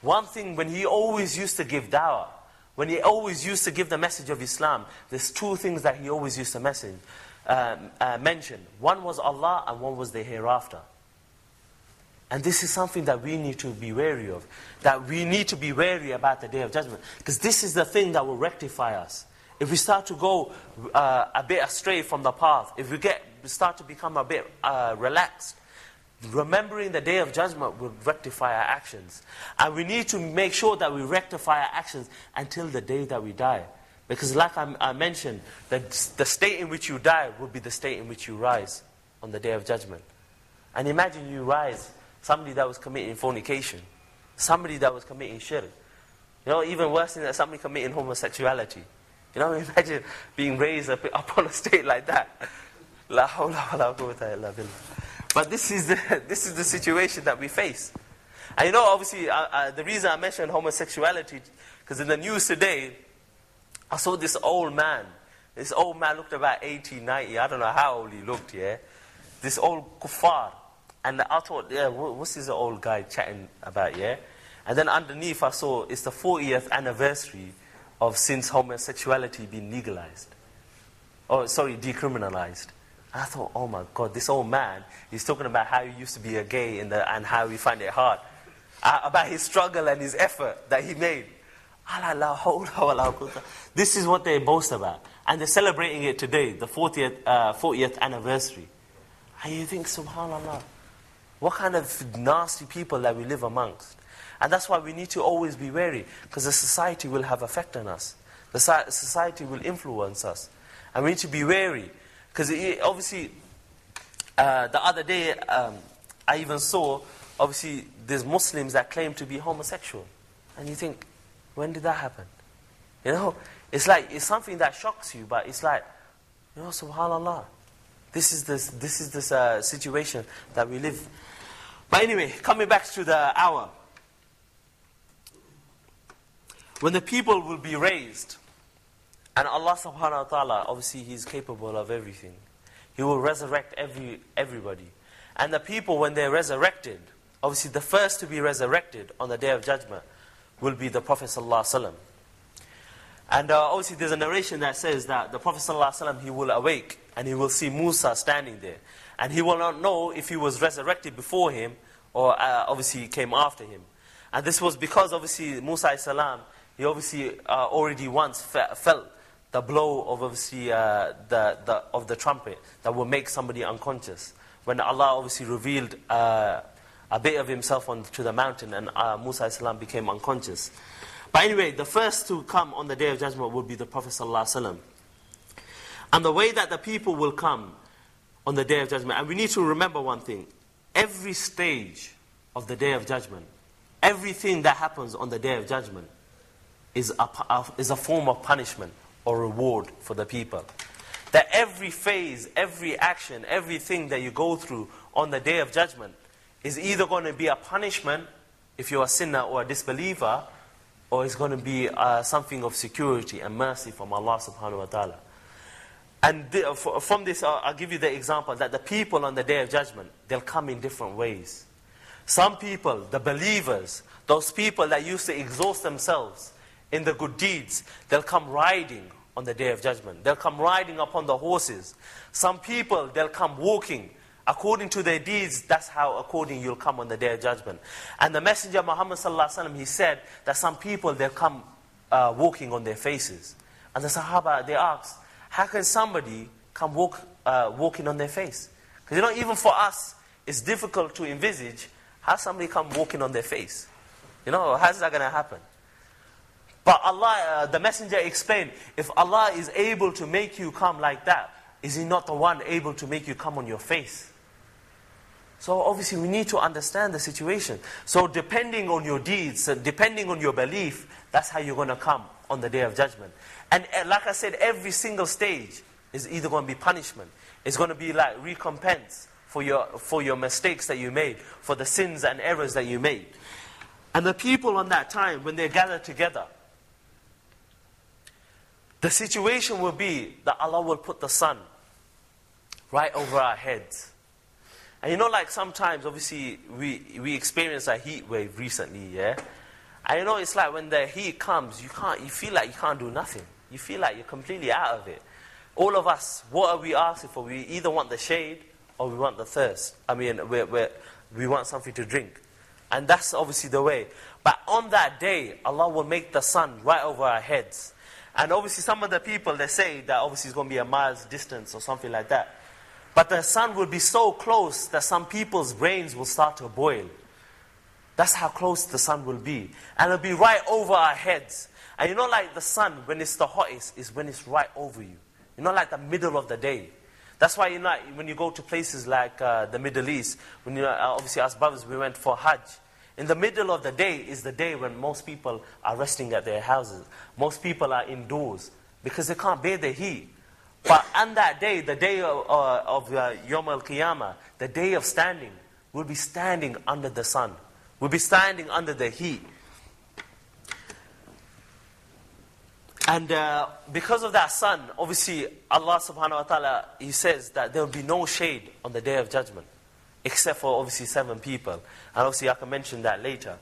one thing when he always used to give dawah, when he always used to give the message of Islam, there's two things that he always used to message, uh, uh, mention. One was Allah and one was the hereafter. And this is something that we need to be wary of. That we need to be wary about the day of judgment. Because this is the thing that will rectify us. If we start to go uh, a bit astray from the path, if we get start to become a bit uh, relaxed, remembering the day of judgment will rectify our actions. And we need to make sure that we rectify our actions until the day that we die. Because, like I, I mentioned, the, the state in which you die will be the state in which you rise on the day of judgment. And imagine you rise somebody that was committing fornication, somebody that was committing shirk. You know, even worse than that, somebody committing homosexuality. You know, imagine being raised up, up on a state like that. La. But this is, the, this is the situation that we face. And you know, obviously, uh, uh, the reason I mentioned homosexuality, because in the news today, I saw this old man. This old man looked about 80, 90, I don't know how old he looked, yeah? This old kuffar. And I thought, yeah, what's this old guy chatting about, yeah? And then underneath I saw it's the 40th anniversary of since homosexuality being legalized. Oh, sorry, decriminalized. I thought, oh my God, this old man, he's talking about how he used to be a gay the, and how he find it hard. Uh, about his struggle and his effort that he made. This is what they boast about. And they're celebrating it today, the 40th, uh, 40th anniversary. And you think, subhanAllah, what kind of nasty people that we live amongst? And that's why we need to always be wary, because the society will have effect on us. The society will influence us. And we need to be wary. Because obviously, uh, the other day, um, I even saw, obviously, there's Muslims that claim to be homosexual. And you think, when did that happen? You know, it's like, it's something that shocks you, but it's like, you know, subhanAllah. This is this, this, is this uh, situation that we live. But anyway, coming back to the hour. When the people will be raised, and Allah subhanahu wa ta'ala, obviously He's capable of everything. He will resurrect every, everybody. And the people, when they're resurrected, obviously the first to be resurrected on the day of judgment will be the Prophet sallallahu alaihi wasallam. And uh, obviously there's a narration that says that the Prophet sallallahu alaihi he will awake and he will see Musa standing there. And he will not know if he was resurrected before him or uh, obviously he came after him. And this was because obviously Musa salam, he obviously uh, already once fe felt the blow of obviously uh, the, the, of the trumpet that will make somebody unconscious. When Allah obviously revealed uh, a bit of himself on, to the mountain and uh, Musa salam became unconscious. But anyway, the first to come on the day of judgment will be the Prophet sallallahu And the way that the people will come on the day of judgment, and we need to remember one thing: every stage of the day of judgment, everything that happens on the day of judgment, is a, is a form of punishment or reward for the people. That every phase, every action, everything that you go through on the day of judgment is either going to be a punishment if you're a sinner or a disbeliever, or it's going to be uh, something of security and mercy from Allah subhanahu wa ta'ala. And the, from this, I'll, I'll give you the example that the people on the day of judgment, they'll come in different ways. Some people, the believers, those people that used to exhaust themselves in the good deeds, they'll come riding on the day of judgment. They'll come riding upon the horses. Some people, they'll come walking. According to their deeds, that's how according you'll come on the day of judgment. And the Messenger Muhammad sallallahu he said that some people, they'll come uh, walking on their faces. And the Sahaba, they asked, how can somebody come walk, uh, walking on their face? Because you know, even for us, it's difficult to envisage how somebody come walking on their face. You know, how's that going to happen? But Allah, uh, the messenger explained, if Allah is able to make you come like that, is He not the one able to make you come on your face? So obviously we need to understand the situation. So depending on your deeds, uh, depending on your belief, that's how you're going to come on the day of judgment. And uh, like I said, every single stage is either going to be punishment. It's going to be like recompense for your, for your mistakes that you made, for the sins and errors that you made. And the people on that time, when they're gathered together, the situation will be that Allah will put the sun right over our heads. And you know, like sometimes, obviously, we, we experienced a heat wave recently, yeah? And you know, it's like when the heat comes, you, can't, you feel like you can't do nothing. You feel like you're completely out of it. All of us, what are we asking for? We either want the shade or we want the thirst. I mean, we're, we're, we want something to drink. And that's obviously the way. But on that day, Allah will make the sun right over our heads. And obviously, some of the people, they say that obviously it's going to be a mile's distance or something like that. But the sun will be so close that some people's brains will start to boil. That's how close the sun will be. And it'll be right over our heads. And you know, like the sun, when it's the hottest, is when it's right over you. You know, like the middle of the day. That's why, you know, when you go to places like uh, the Middle East, when you know, obviously, as brothers, we went for Hajj. In the middle of the day is the day when most people are resting at their houses. Most people are indoors because they can't bear the heat. But on that day, the day of, uh, of uh, Yom Al Qiyamah, the day of standing, we'll be standing under the sun. We'll be standing under the heat. And uh, because of that sun, obviously, Allah subhanahu wa ta'ala, He says that there will be no shade on the day of judgment except for obviously seven people. And obviously I can mention that later.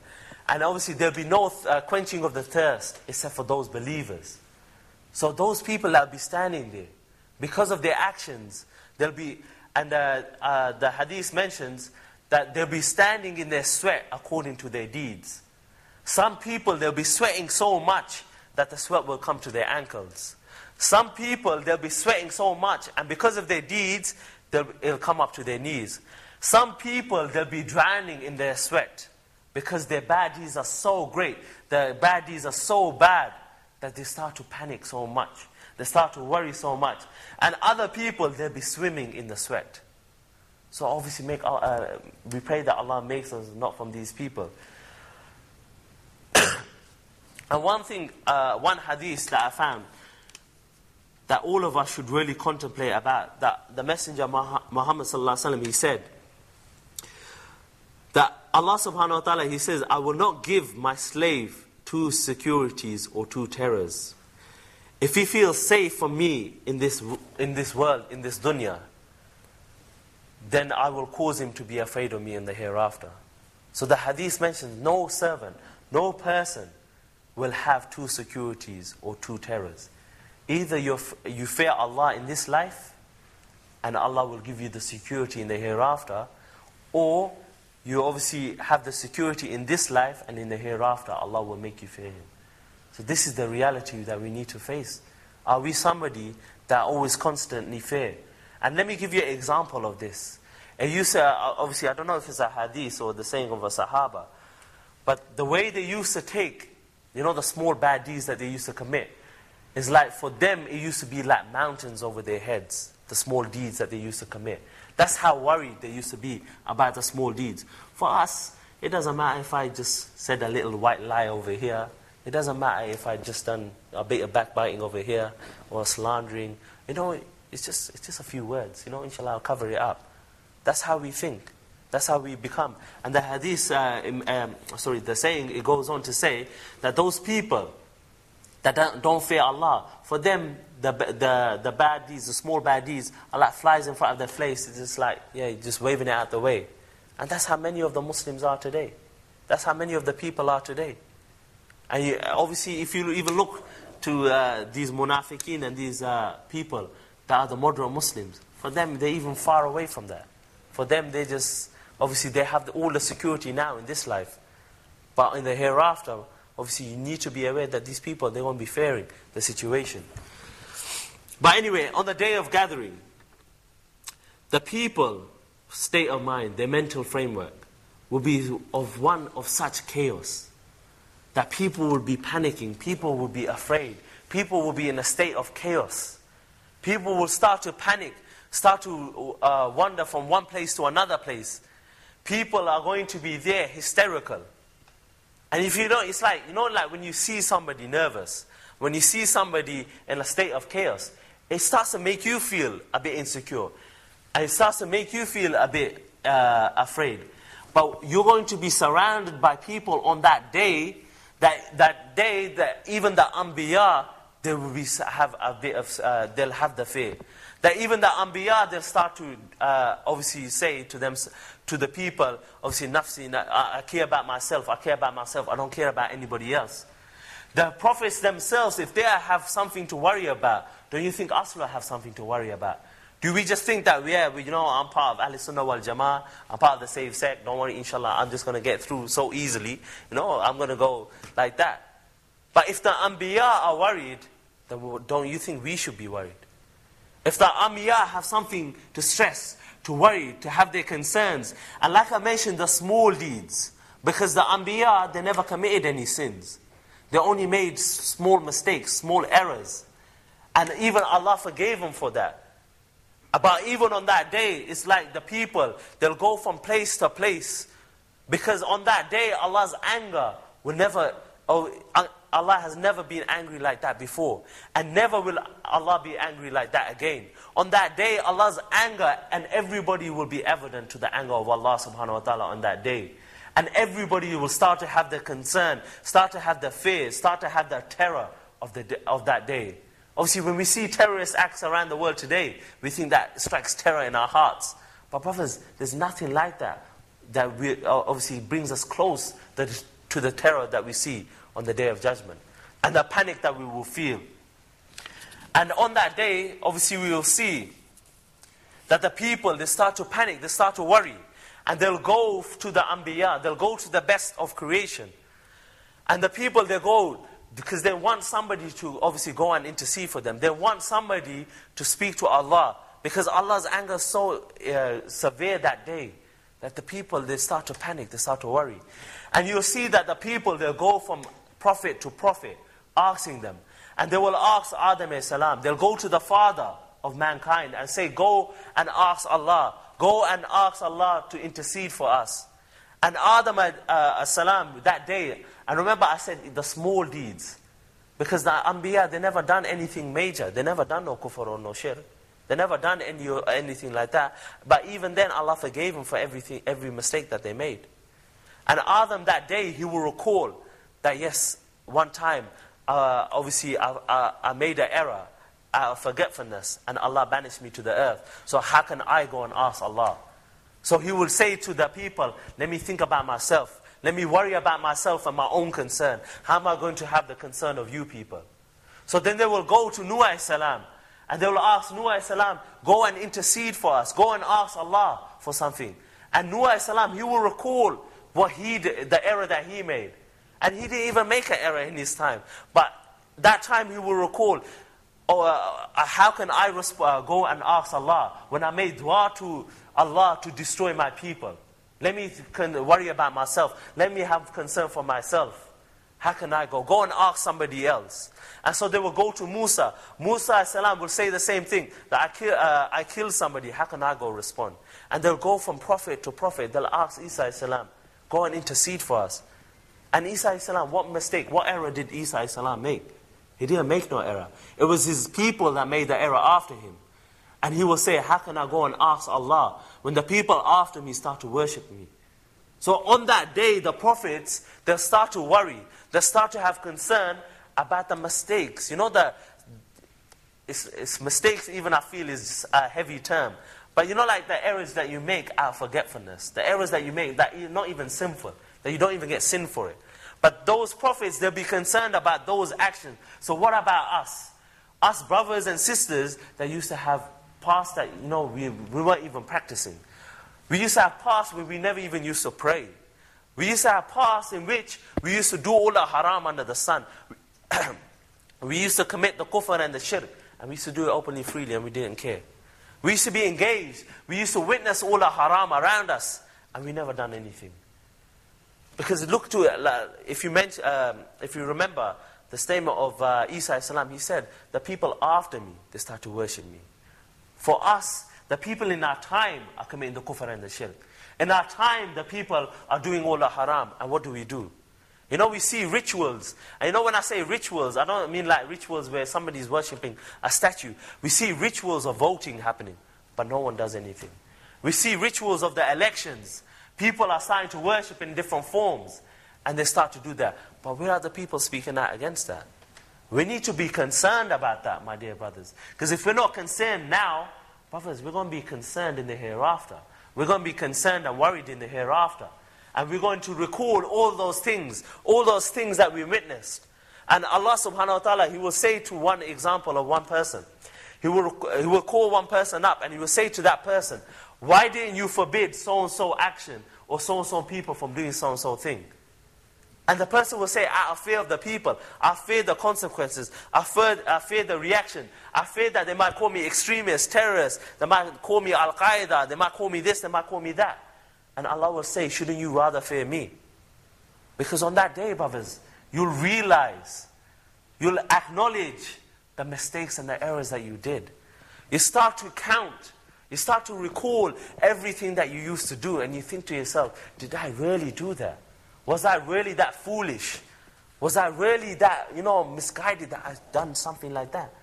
And obviously there'll be no uh, quenching of the thirst except for those believers. So those people that will be standing there, because of their actions, they'll be, and uh, uh, the hadith mentions that they'll be standing in their sweat according to their deeds. Some people, they'll be sweating so much that the sweat will come to their ankles. Some people, they'll be sweating so much, and because of their deeds, it'll come up to their knees. Some people, they'll be drowning in their sweat because their bad deeds are so great, their bad deeds are so bad that they start to panic so much. They start to worry so much. And other people, they'll be swimming in the sweat. So obviously, make, uh, we pray that Allah makes us not from these people. and one thing, uh, one hadith that I found that all of us should really contemplate about, that the Messenger Muhammad he said, that Allah subhanahu wa ta'ala, He says, I will not give my slave two securities or two terrors. If he feels safe from me in this, in this world, in this dunya, then I will cause him to be afraid of me in the hereafter. So the hadith mentions no servant, no person will have two securities or two terrors. Either you you fear Allah in this life, and Allah will give you the security in the hereafter, or you obviously have the security in this life, and in the hereafter, Allah will make you fear Him. So this is the reality that we need to face. Are we somebody that always constantly fear? And let me give you an example of this. And you say, uh, obviously, I don't know if it's a hadith or the saying of a Sahaba, but the way they used to take, you know, the small bad deeds that they used to commit, is like for them, it used to be like mountains over their heads, the small deeds that they used to commit. That's how worried they used to be about the small deeds. For us, it doesn't matter if I just said a little white lie over here. It doesn't matter if I just done a bit of backbiting over here or slandering. You know, it's just, it's just a few words. You know, inshallah, I'll cover it up. That's how we think. That's how we become. And the hadith, uh, um, sorry, the saying, it goes on to say that those people that don't, don't fear Allah, for them, the, the, the bad deeds, the small bad deeds, are like flies in front of their face. It's just like, yeah, just waving it out the way. And that's how many of the Muslims are today. That's how many of the people are today. And you, obviously, if you even look to uh, these munafiqeen and these uh, people that are the moderate Muslims, for them, they're even far away from that. For them, they just, obviously, they have the, all the security now in this life. But in the hereafter, obviously you need to be aware that these people, they won't be fearing the situation. But anyway, on the day of gathering, the people state of mind, their mental framework, will be of one of such chaos that people will be panicking, people will be afraid, people will be in a state of chaos. People will start to panic, start to uh, wander from one place to another place. People are going to be there hysterical. And if you don't, it's like, you know, like when you see somebody nervous, when you see somebody in a state of chaos, it starts to make you feel a bit insecure. And it starts to make you feel a bit uh, afraid. But you're going to be surrounded by people on that day, that, that day that even the Anbiya, they will be, have a bit of, uh, they'll have the fear. That even the Anbiya, they'll start to uh, obviously say to them, to the people, obviously, nafsi, I, care about myself, I care about myself, I don't care about anybody else. The prophets themselves, if they have something to worry about, don't you think us will have something to worry about? Do we just think that, yeah, you know, I'm part of Ahl Sunnah wal Jama'ah, I'm part of the safe sect, don't worry, inshallah, I'm just going to get through so easily. You know, I'm going to go like that. But if the Anbiya are worried, then don't you think we should be worried? If the Anbiya have something to stress, to worry, to have their concerns. And like I mentioned, the small deeds. Because the Anbiya, they never committed any sins. They only made small mistakes, small errors. And even Allah forgave them for that. But even on that day, it's like the people, they'll go from place to place. Because on that day, Allah's anger will never, oh, uh, Allah has never been angry like that before. And never will Allah be angry like that again. On that day, Allah's anger and everybody will be evident to the anger of Allah subhanahu wa ta'ala on that day. And everybody will start to have the concern, start to have the fear, start to have the terror of, the, of that day. Obviously, when we see terrorist acts around the world today, we think that strikes terror in our hearts. But brothers, there's nothing like that that we, uh, obviously brings us close to the terror that we see on the day of judgment and the panic that we will feel. And on that day, obviously, we will see that the people, they start to panic, they start to worry. And they'll go to the Anbiya, they'll go to the best of creation. And the people, they go because they want somebody to obviously go and intercede for them. They want somebody to speak to Allah because Allah's anger is so uh, severe that day that the people, they start to panic, they start to worry. And you'll see that the people, they'll go from prophet to prophet, asking them. And they will ask Adam salam, they'll go to the father of mankind and say, Go and ask Allah. Go and ask Allah to intercede for us. And Adam uh, salam that day, and remember I said the small deeds. Because the Anbiya, they never done anything major. They never done no kufr or no shirk. They never done any, anything like that. But even then, Allah forgave them for everything, every mistake that they made. And Adam that day, he will recall that yes, one time, uh, obviously, I, I, I, made an error, out of forgetfulness, and Allah banished me to the earth. So how can I go and ask Allah? So he will say to the people, let me think about myself. Let me worry about myself and my own concern. How am I going to have the concern of you people? So then they will go to Nuh salam and they will ask Nuh salam, go and intercede for us. Go and ask Allah for something. And Nuh salam, he will recall what he the error that he made. And he didn't even make an error in his time. But that time he will recall, oh, uh, uh how can I uh, go and ask Allah when I made dua to Allah to destroy my people? Let me worry about myself. Let me have concern for myself. How can I go? Go and ask somebody else. And so they will go to Musa. Musa salam will say the same thing. That I, kill, uh, I killed somebody. How can I go respond? And they'll go from prophet to prophet. They'll ask Isa salam. Go and intercede for us. And Isa salam, what mistake, what error did Isa salam make? He didn't make no error. It was his people that made the error after him. And he will say, How can I go and ask Allah when the people after me start to worship me? So on that day, the prophets, they'll start to worry. They'll start to have concern about the mistakes. You know, the, it's, it's mistakes, even I feel, is a heavy term. But you know, like the errors that you make out of forgetfulness, the errors that you make that you're not even sinful, that you don't even get sin for it. But those prophets, they'll be concerned about those actions. So what about us? Us brothers and sisters that used to have past that, you know, we, we weren't even practicing. We used to have past where we never even used to pray. We used to have past in which we used to do all the haram under the sun. we used to commit the kufr and the shirk. And we used to do it openly, freely, and we didn't care. We used to be engaged. We used to witness all the haram around us, and we never done anything. Because look to if you um, if you remember the statement of uh, Isa salam, he said, "The people after me, they start to worship me." For us, the people in our time are committing the kufr and the shirk. In our time, the people are doing all the haram, and what do we do? You know, we see rituals. And you know, when I say rituals, I don't mean like rituals where somebody is worshipping a statue. We see rituals of voting happening, but no one does anything. We see rituals of the elections. People are starting to worship in different forms, and they start to do that. But where are the people speaking out against that? We need to be concerned about that, my dear brothers. Because if we're not concerned now, brothers, we're going to be concerned in the hereafter. We're going to be concerned and worried in the hereafter. And we're going to recall all those things, all those things that we witnessed. And Allah subhanahu wa ta'ala, He will say to one example of one person, He will, he will call one person up and He will say to that person, Why didn't you forbid so and so action or so and so people from doing so and so thing? And the person will say, I fear of the people. I fear the consequences. I fear, I fear the reaction. I fear that they might call me extremist, terrorist. They might call me Al Qaeda. They might call me this. They might call me that. And Allah will say, Shouldn't you rather fear me? Because on that day, brothers, you'll realize, you'll acknowledge the mistakes and the errors that you did. You start to count, you start to recall everything that you used to do, and you think to yourself, Did I really do that? Was I really that foolish? Was I really that, you know, misguided that I've done something like that?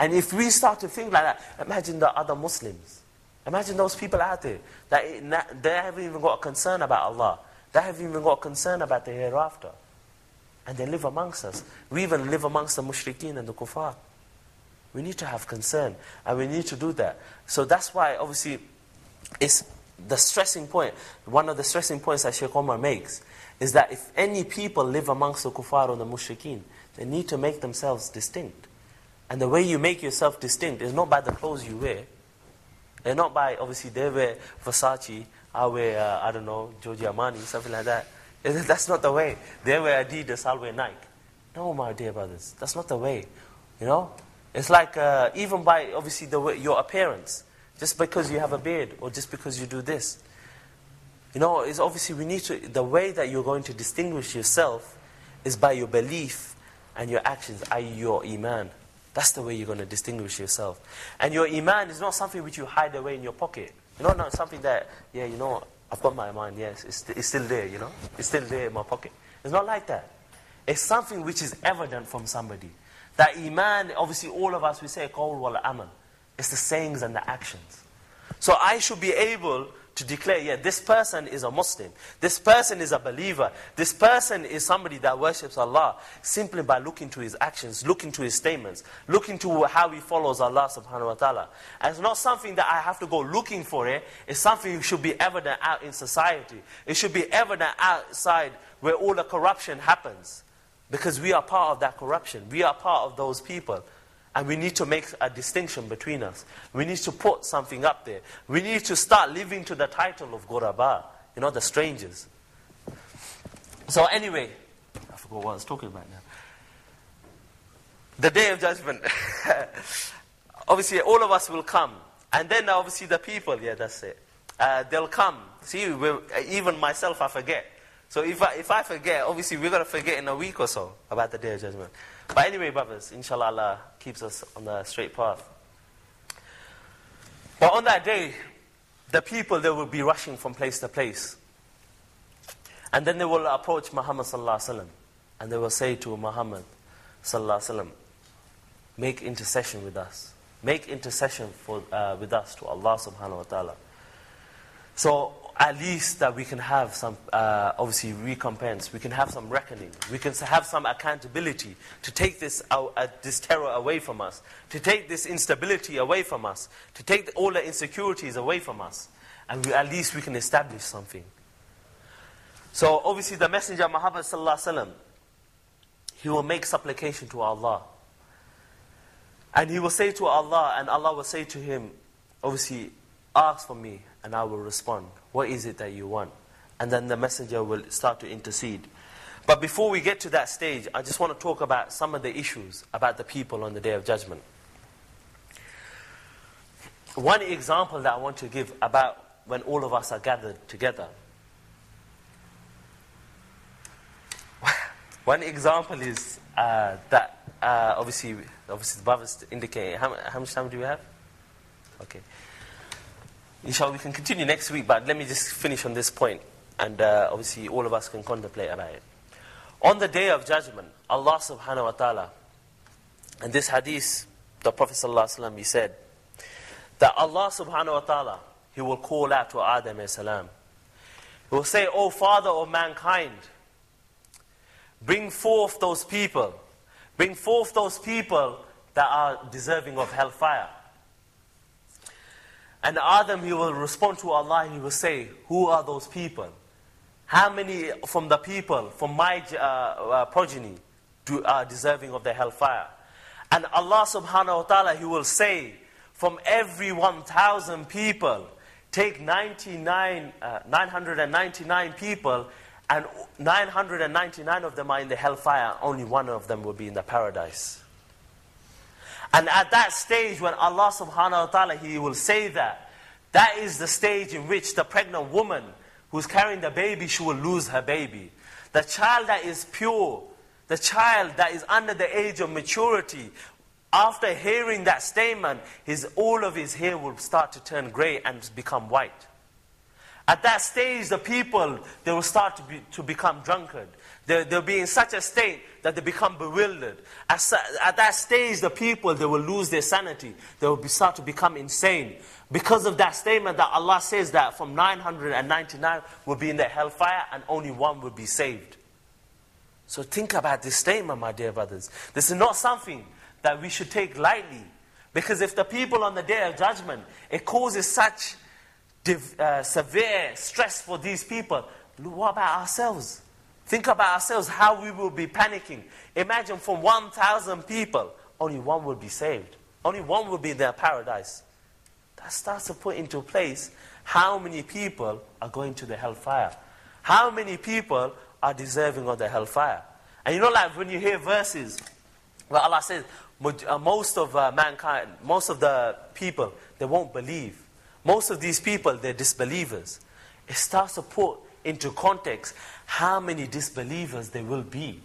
And if we start to think like that, imagine the other Muslims. Imagine those people out there that they haven't even got a concern about Allah. They haven't even got a concern about the hereafter. And they live amongst us. We even live amongst the mushrikeen and the kuffar. We need to have concern. And we need to do that. So that's why, obviously, it's the stressing point. One of the stressing points that Sheikh Omar makes is that if any people live amongst the kuffar or the mushrikeen, they need to make themselves distinct. And the way you make yourself distinct is not by the clothes you wear, they're not by, obviously, they wear Versace, I wear, uh, I don't know, Giorgio Armani, something like that. That's not the way. They wear Adidas, I'll wear Nike. No, my dear brothers, that's not the way. You know? It's like, uh, even by, obviously, the way, your appearance. Just because you have a beard, or just because you do this. You know, it's obviously we need to, the way that you're going to distinguish yourself is by your belief and your actions, i.e., your iman. That's the way you're going to distinguish yourself. And your iman is not something which you hide away in your pocket. You know, not something that, yeah, you know, I've got my iman, yes, it's, it's still there, you know, it's still there in my pocket. It's not like that. It's something which is evident from somebody. That iman, obviously, all of us, we say qawl wal amal. It's the sayings and the actions. So I should be able to declare, yeah, this person is a Muslim. This person is a believer. This person is somebody that worships Allah simply by looking to his actions, looking to his statements, looking to how he follows Allah subhanahu wa ta'ala. And it's not something that I have to go looking for it. It's something that should be evident out in society. It should be evident outside where all the corruption happens. Because we are part of that corruption. We are part of those people. And we need to make a distinction between us. We need to put something up there. We need to start living to the title of Goraba, you know, the strangers. So, anyway, I forgot what I was talking about now. The day of judgment. obviously, all of us will come. And then, obviously, the people, yeah, that's it. Uh, they'll come. See, even myself, I forget. So, if I, if I forget, obviously, we're going to forget in a week or so about the day of judgment. But anyway, brothers, inshallah, Allah keeps us on the straight path. But on that day, the people, they will be rushing from place to place. And then they will approach Muhammad sallallahu alaihi wasallam, and they will say to Muhammad sallallahu alaihi wasallam, make intercession with us. Make intercession for, uh, with us to Allah subhanahu wa ta'ala. So at least that we can have some, uh, obviously, recompense. We can have some reckoning. We can have some accountability to take this, uh, this terror away from us, to take this instability away from us, to take all the insecurities away from us. And we, at least we can establish something. So, obviously, the Messenger Muhammad, he will make supplication to Allah. And he will say to Allah, and Allah will say to him, obviously, ask for me, and I will respond. What is it that you want? And then the messenger will start to intercede. But before we get to that stage, I just want to talk about some of the issues about the people on the day of judgment. One example that I want to give about when all of us are gathered together. One example is uh, that uh, obviously, obviously the brothers indicate how, how much time do we have? Okay. Inshallah, we can continue next week, but let me just finish on this point, and uh, obviously all of us can contemplate about it. On the day of judgment, Allah subhanahu wa ta'ala, and this hadith, the Prophet sallallahu alaihi he said, that Allah subhanahu wa ta'ala, He will call out to Adam as salam. He will say, O Father of mankind, bring forth those people, bring forth those people that are deserving of hellfire. And Adam, he will respond to Allah and he will say, Who are those people? How many from the people, from my uh, uh, progeny, do, are deserving of the hellfire? And Allah subhanahu wa ta'ala, He will say, From every 1,000 people, take 99, uh, 999 people, and 999 of them are in the hellfire, only one of them will be in the paradise. And at that stage, when Allah subhanahu wa ta'ala, He will say that, that is the stage in which the pregnant woman who's carrying the baby, she will lose her baby. The child that is pure, the child that is under the age of maturity, after hearing that statement, his, all of his hair will start to turn gray and become white. At that stage, the people, they will start to, be, to become drunkard. They, they'll be in such a state that they become bewildered. At, at that stage, the people, they will lose their sanity. They will be, start to become insane. Because of that statement that Allah says that from 999 will be in the hellfire and only one will be saved. So think about this statement, my dear brothers. This is not something that we should take lightly. Because if the people on the day of judgment, it causes such uh, severe stress for these people, what about ourselves? Think about ourselves, how we will be panicking. Imagine from 1,000 people, only one will be saved. Only one will be in their paradise. That starts to put into place how many people are going to the hellfire. How many people are deserving of the hellfire. And you know, like when you hear verses where Allah says, uh, most of uh, mankind, most of the people, they won't believe. Most of these people, they're disbelievers. It starts to put into context how many disbelievers there will be.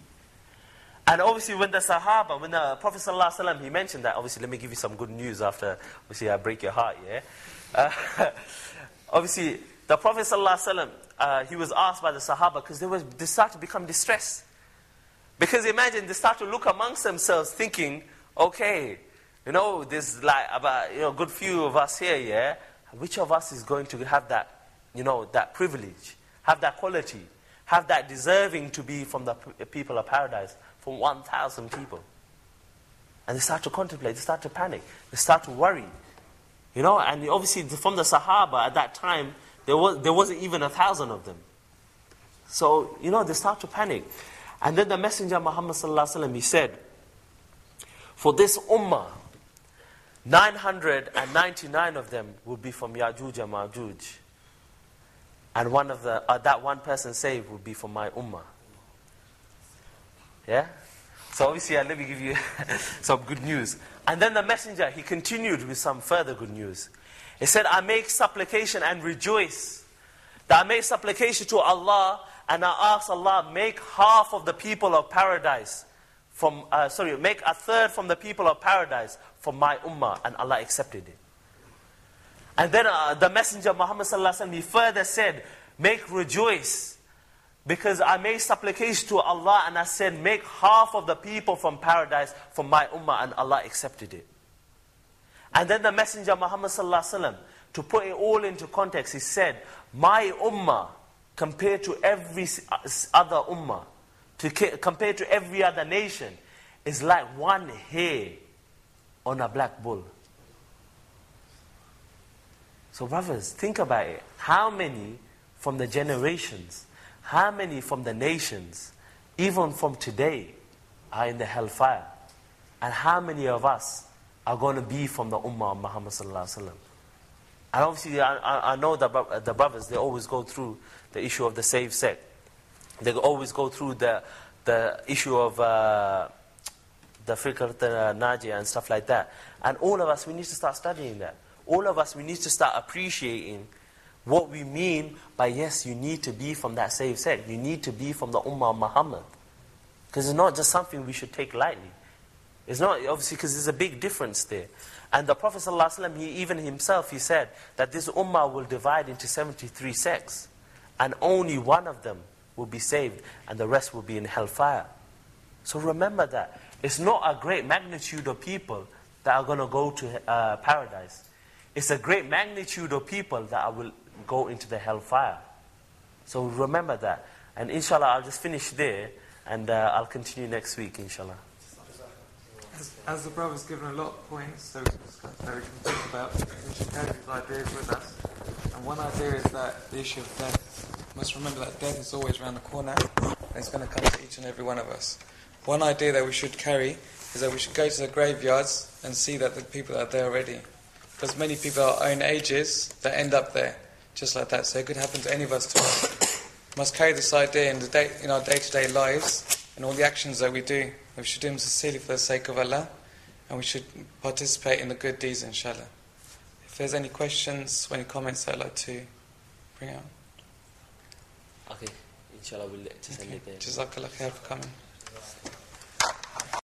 And obviously, when the Sahaba, when the Prophet ﷺ, he mentioned that, obviously, let me give you some good news after, obviously, I break your heart, yeah? Uh, obviously, the Prophet ﷺ, uh, he was asked by the Sahaba because they, was, they started to become distressed. Because imagine, they start to look amongst themselves thinking, okay, you know, there's like about, you know, a good few of us here, yeah? Which of us is going to have that, you know, that privilege, have that quality, have that deserving to be from the people of paradise? from 1,000 people. And they start to contemplate, they start to panic, they start to worry. You know, and obviously from the Sahaba at that time, there, was, there wasn't even a thousand of them. So, you know, they start to panic. And then the Messenger Muhammad he said, For this ummah, 999 of them will be from Ya'juj and Ma'juj. And one of the, uh, that one person saved will be for my ummah. Yeah? So obviously, uh, let me give you some good news. And then the messenger, he continued with some further good news. He said, I make supplication and rejoice that I make supplication to Allah and I ask Allah, make half of the people of paradise from, uh, sorry, make a third from the people of paradise from my ummah. And Allah accepted it. And then uh, the messenger Muhammad he further said, make rejoice because I made supplication to Allah and I said, make half of the people from paradise from my ummah and Allah accepted it. And then the Messenger Muhammad sallallahu to put it all into context, he said, my ummah compared to every other ummah, to compared to every other nation, is like one hair on a black bull. So brothers, think about it. How many from the generations how many from the nations, even from today, are in the hellfire? And how many of us are going to be from the Ummah of Muhammad And obviously, I, I know that the brothers, they always go through the issue of the saved sect. They always go through the, the issue of uh, the Firqah Najiyah and stuff like that. And all of us, we need to start studying that. All of us, we need to start appreciating what we mean by yes, you need to be from that saved sect. You need to be from the Ummah of Muhammad. Because it's not just something we should take lightly. It's not, obviously, because there's a big difference there. And the Prophet ﷺ, he, even himself, he said that this Ummah will divide into 73 sects. And only one of them will be saved, and the rest will be in hellfire. So remember that. It's not a great magnitude of people that are going to go to uh, paradise. It's a great magnitude of people that I will go into the hellfire. So remember that. And inshallah, I'll just finish there and uh, I'll continue next week, inshallah. As, the brother's given a lot of points so that we can think about, we carry ideas with us. And one idea is that the issue of death. You must remember that death is always around the corner and it's going to come to each and every one of us. One idea that we should carry is that we should go to the graveyards and see that the people are there already. Because many people are our own ages that end up there just like that. So it could happen to any of us tomorrow. We must carry this idea in, the day, in our day-to-day lives and all the actions that we do. We should do them sincerely for the sake of Allah, and we should participate in the good deeds, inshallah. If there's any questions, any comments I'd like to bring out. Okay, inshallah we'll just okay. end it there. Jazakallah khair for coming.